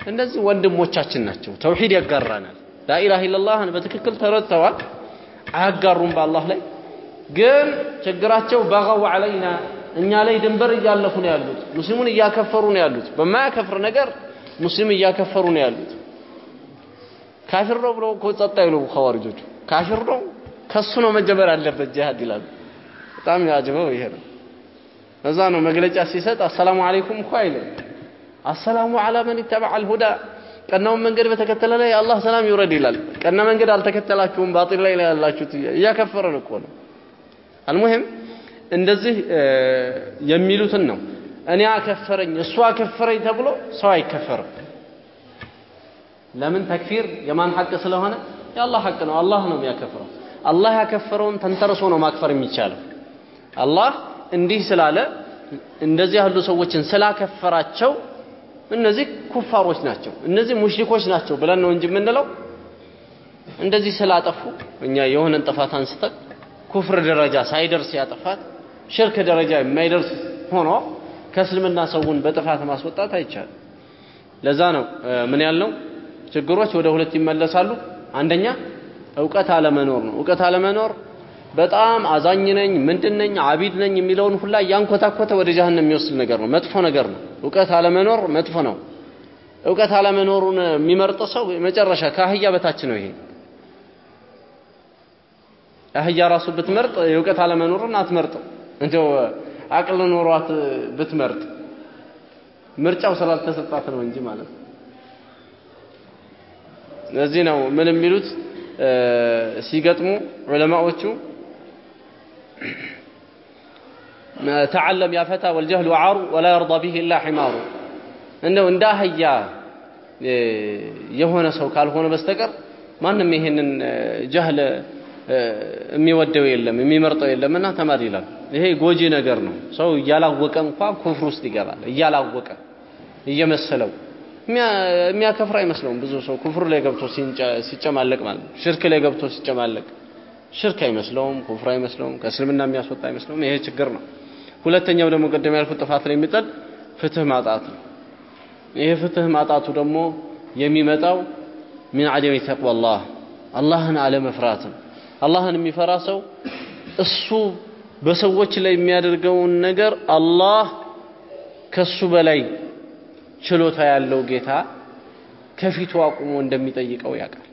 እነዚህ ወንድሞቻችን ናቸው። ተውሂድ ያጋራናል። ላኢላሃ ኢለላህን በትክክል ተረድተዋል፣ አያጋሩም በአላህ ላይ ግን ችግራቸው በጋው አለይና እኛ ላይ ድንበር እያለፉ ነው ያሉት። ሙስሊሙን እያከፈሩ ነው ያሉት። በማያከፍር ነገር ሙስሊም እያከፈሩ ነው ያሉት። ካፊር ነው ብለው እኮ ጸጥ አይሉ ኸዋሪጆቹ። ካፊር ነው ከሱ ነው መጀመር ያለበት ጂሃድ ይላሉ። በጣም ያጅበው ይሄ ነው። እዛ ነው መግለጫ ሲሰጥ አሰላሙ አለይኩም እኮ አይልም። አሰላሙ አላ መን ይተበዐል ሁዳ ቀናውን መንገድ በተከተለ ላይ አላህ ሰላም ይውረድ ይላል። ቀና መንገድ አልተከተላችሁም ባጢል ላይ ላይ ያላችሁት እያከፈረን እኮ ነው። አልሙሂም እንደዚህ የሚሉትን ነው። እኔ አከፈረኝ እሱ አከፈረኝ ተብሎ ሰው አይከፈርም። ለምን ተክፊር የማን ሐቅ ስለሆነ የአላህ ሐቅ ነው። አላህ ነው የሚያከፍረው። አላህ ያከፈረውን ተንተርሶ ነው ማክፈር የሚቻለው። አላህ እንዲህ ስላለ እንደዚህ ያሉ ሰዎችን ስላከፈራቸው እነዚህ ኩፋሮች ናቸው፣ እነዚህ ሙሽሪኮች ናቸው ብለን ነው እንጂ የምንለው እንደዚህ ስላጠፉ እኛ የሆነን ጥፋት አንስተን ኩፍር ደረጃ ሳይደርስ ያጠፋት ሽርክ ደረጃ የማይደርስ ሆኖ ከእስልምና ሰውን በጥፋት ማስወጣት አይቻልም። ለዛ ነው ምን ያልነው ችግሮች ወደ ሁለት ይመለሳሉ። አንደኛ እውቀት አለመኖር ነው። እውቀት አለመኖር በጣም አዛኝ ነኝ፣ ምንድን ነኝ፣ አቢድ ነኝ የሚለውን ሁላ እያንኮታኮተ ወደ ጀሃነም የሚወስድ ነገር ነው። መጥፎ ነገር ነው። እውቀት አለመኖር መጥፎ ነው። እውቀት አለመኖሩን የሚመርጥ ሰው መጨረሻ ከአህያ በታች ነው። ይሄ አህያ ራሱ ብትመርጥ የእውቀት አለመኖርን አትመርጥም። እንደው አቅል ኖሯት ብትመርጥ ምርጫው ስላልተሰጣት ነው እንጂ ማለት ነው። ለዚህ ነው ምን የሚሉት ሲገጥሙ ዑለማዎቹ ተዓለም ያ ፈታ ወልጀህሉ ዓሩ ወላ የርዳ ቢህ ኢላ ሒማሩ እንደው እንደ አህያ የሆነ ሰው ካልሆነ በስተቀር ማንም ይሄንን ጀህል የሚወደው የለም የሚመርጠው የለምና ተማር ይላል። ይሄ ጎጂ ነገር ነው። ሰው እያላወቀ እንኳ ኩፍር ውስጥ ይገባል። እያላወቀ እየመሰለው የሚያከፍር አይመስለውም። ብዙ ሰው ኩፍር ላይ ገብቶ ሲጨማለቅ ማለት ነው። ሽርክ ላይ ገብቶ ሲጨማለቅ ሽርክ አይመስለውም፣ ኩፍር አይመስለውም፣ ከእስልምና የሚያስወጣ አይመስለውም። ይሄ ችግር ነው። ሁለተኛው ደግሞ ቅድም ያልኩት ጥፋት ላይ የሚጥል ፍትህ ማጣት ነው። ይሄ ፍትህ ማጣቱ ደግሞ የሚመጣው ሚን አደሚ ተቅዋላህ አላህን አለመፍራት ነው። አላህን የሚፈራ ሰው እሱ በሰዎች ላይ የሚያደርገውን ነገር አላህ ከሱ በላይ ችሎታ ያለው ጌታ ከፊቱ አቁሞ እንደሚጠይቀው ያውቃል።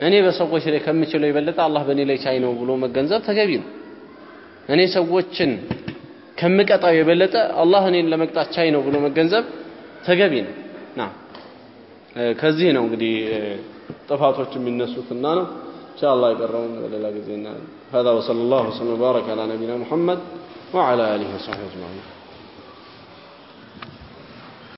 እኔ በሰዎች ላይ ከምችለው የበለጠ አላህ በእኔ ላይ ቻይ ነው ብሎ መገንዘብ ተገቢ ነው። እኔ ሰዎችን ከምቀጣው የበለጠ አላህ እኔን ለመቅጣት ቻይ ነው ብሎ መገንዘብ ተገቢ ነው። ና ከዚህ ነው እንግዲህ ጥፋቶች የሚነሱትና ነው። ኢንሻአላህ የቀረውን በሌላ ጊዜ እናያለን። هذا وصلى الله وسلم وبارك على نبينا محمد وعلى اله وصحبه اجمعين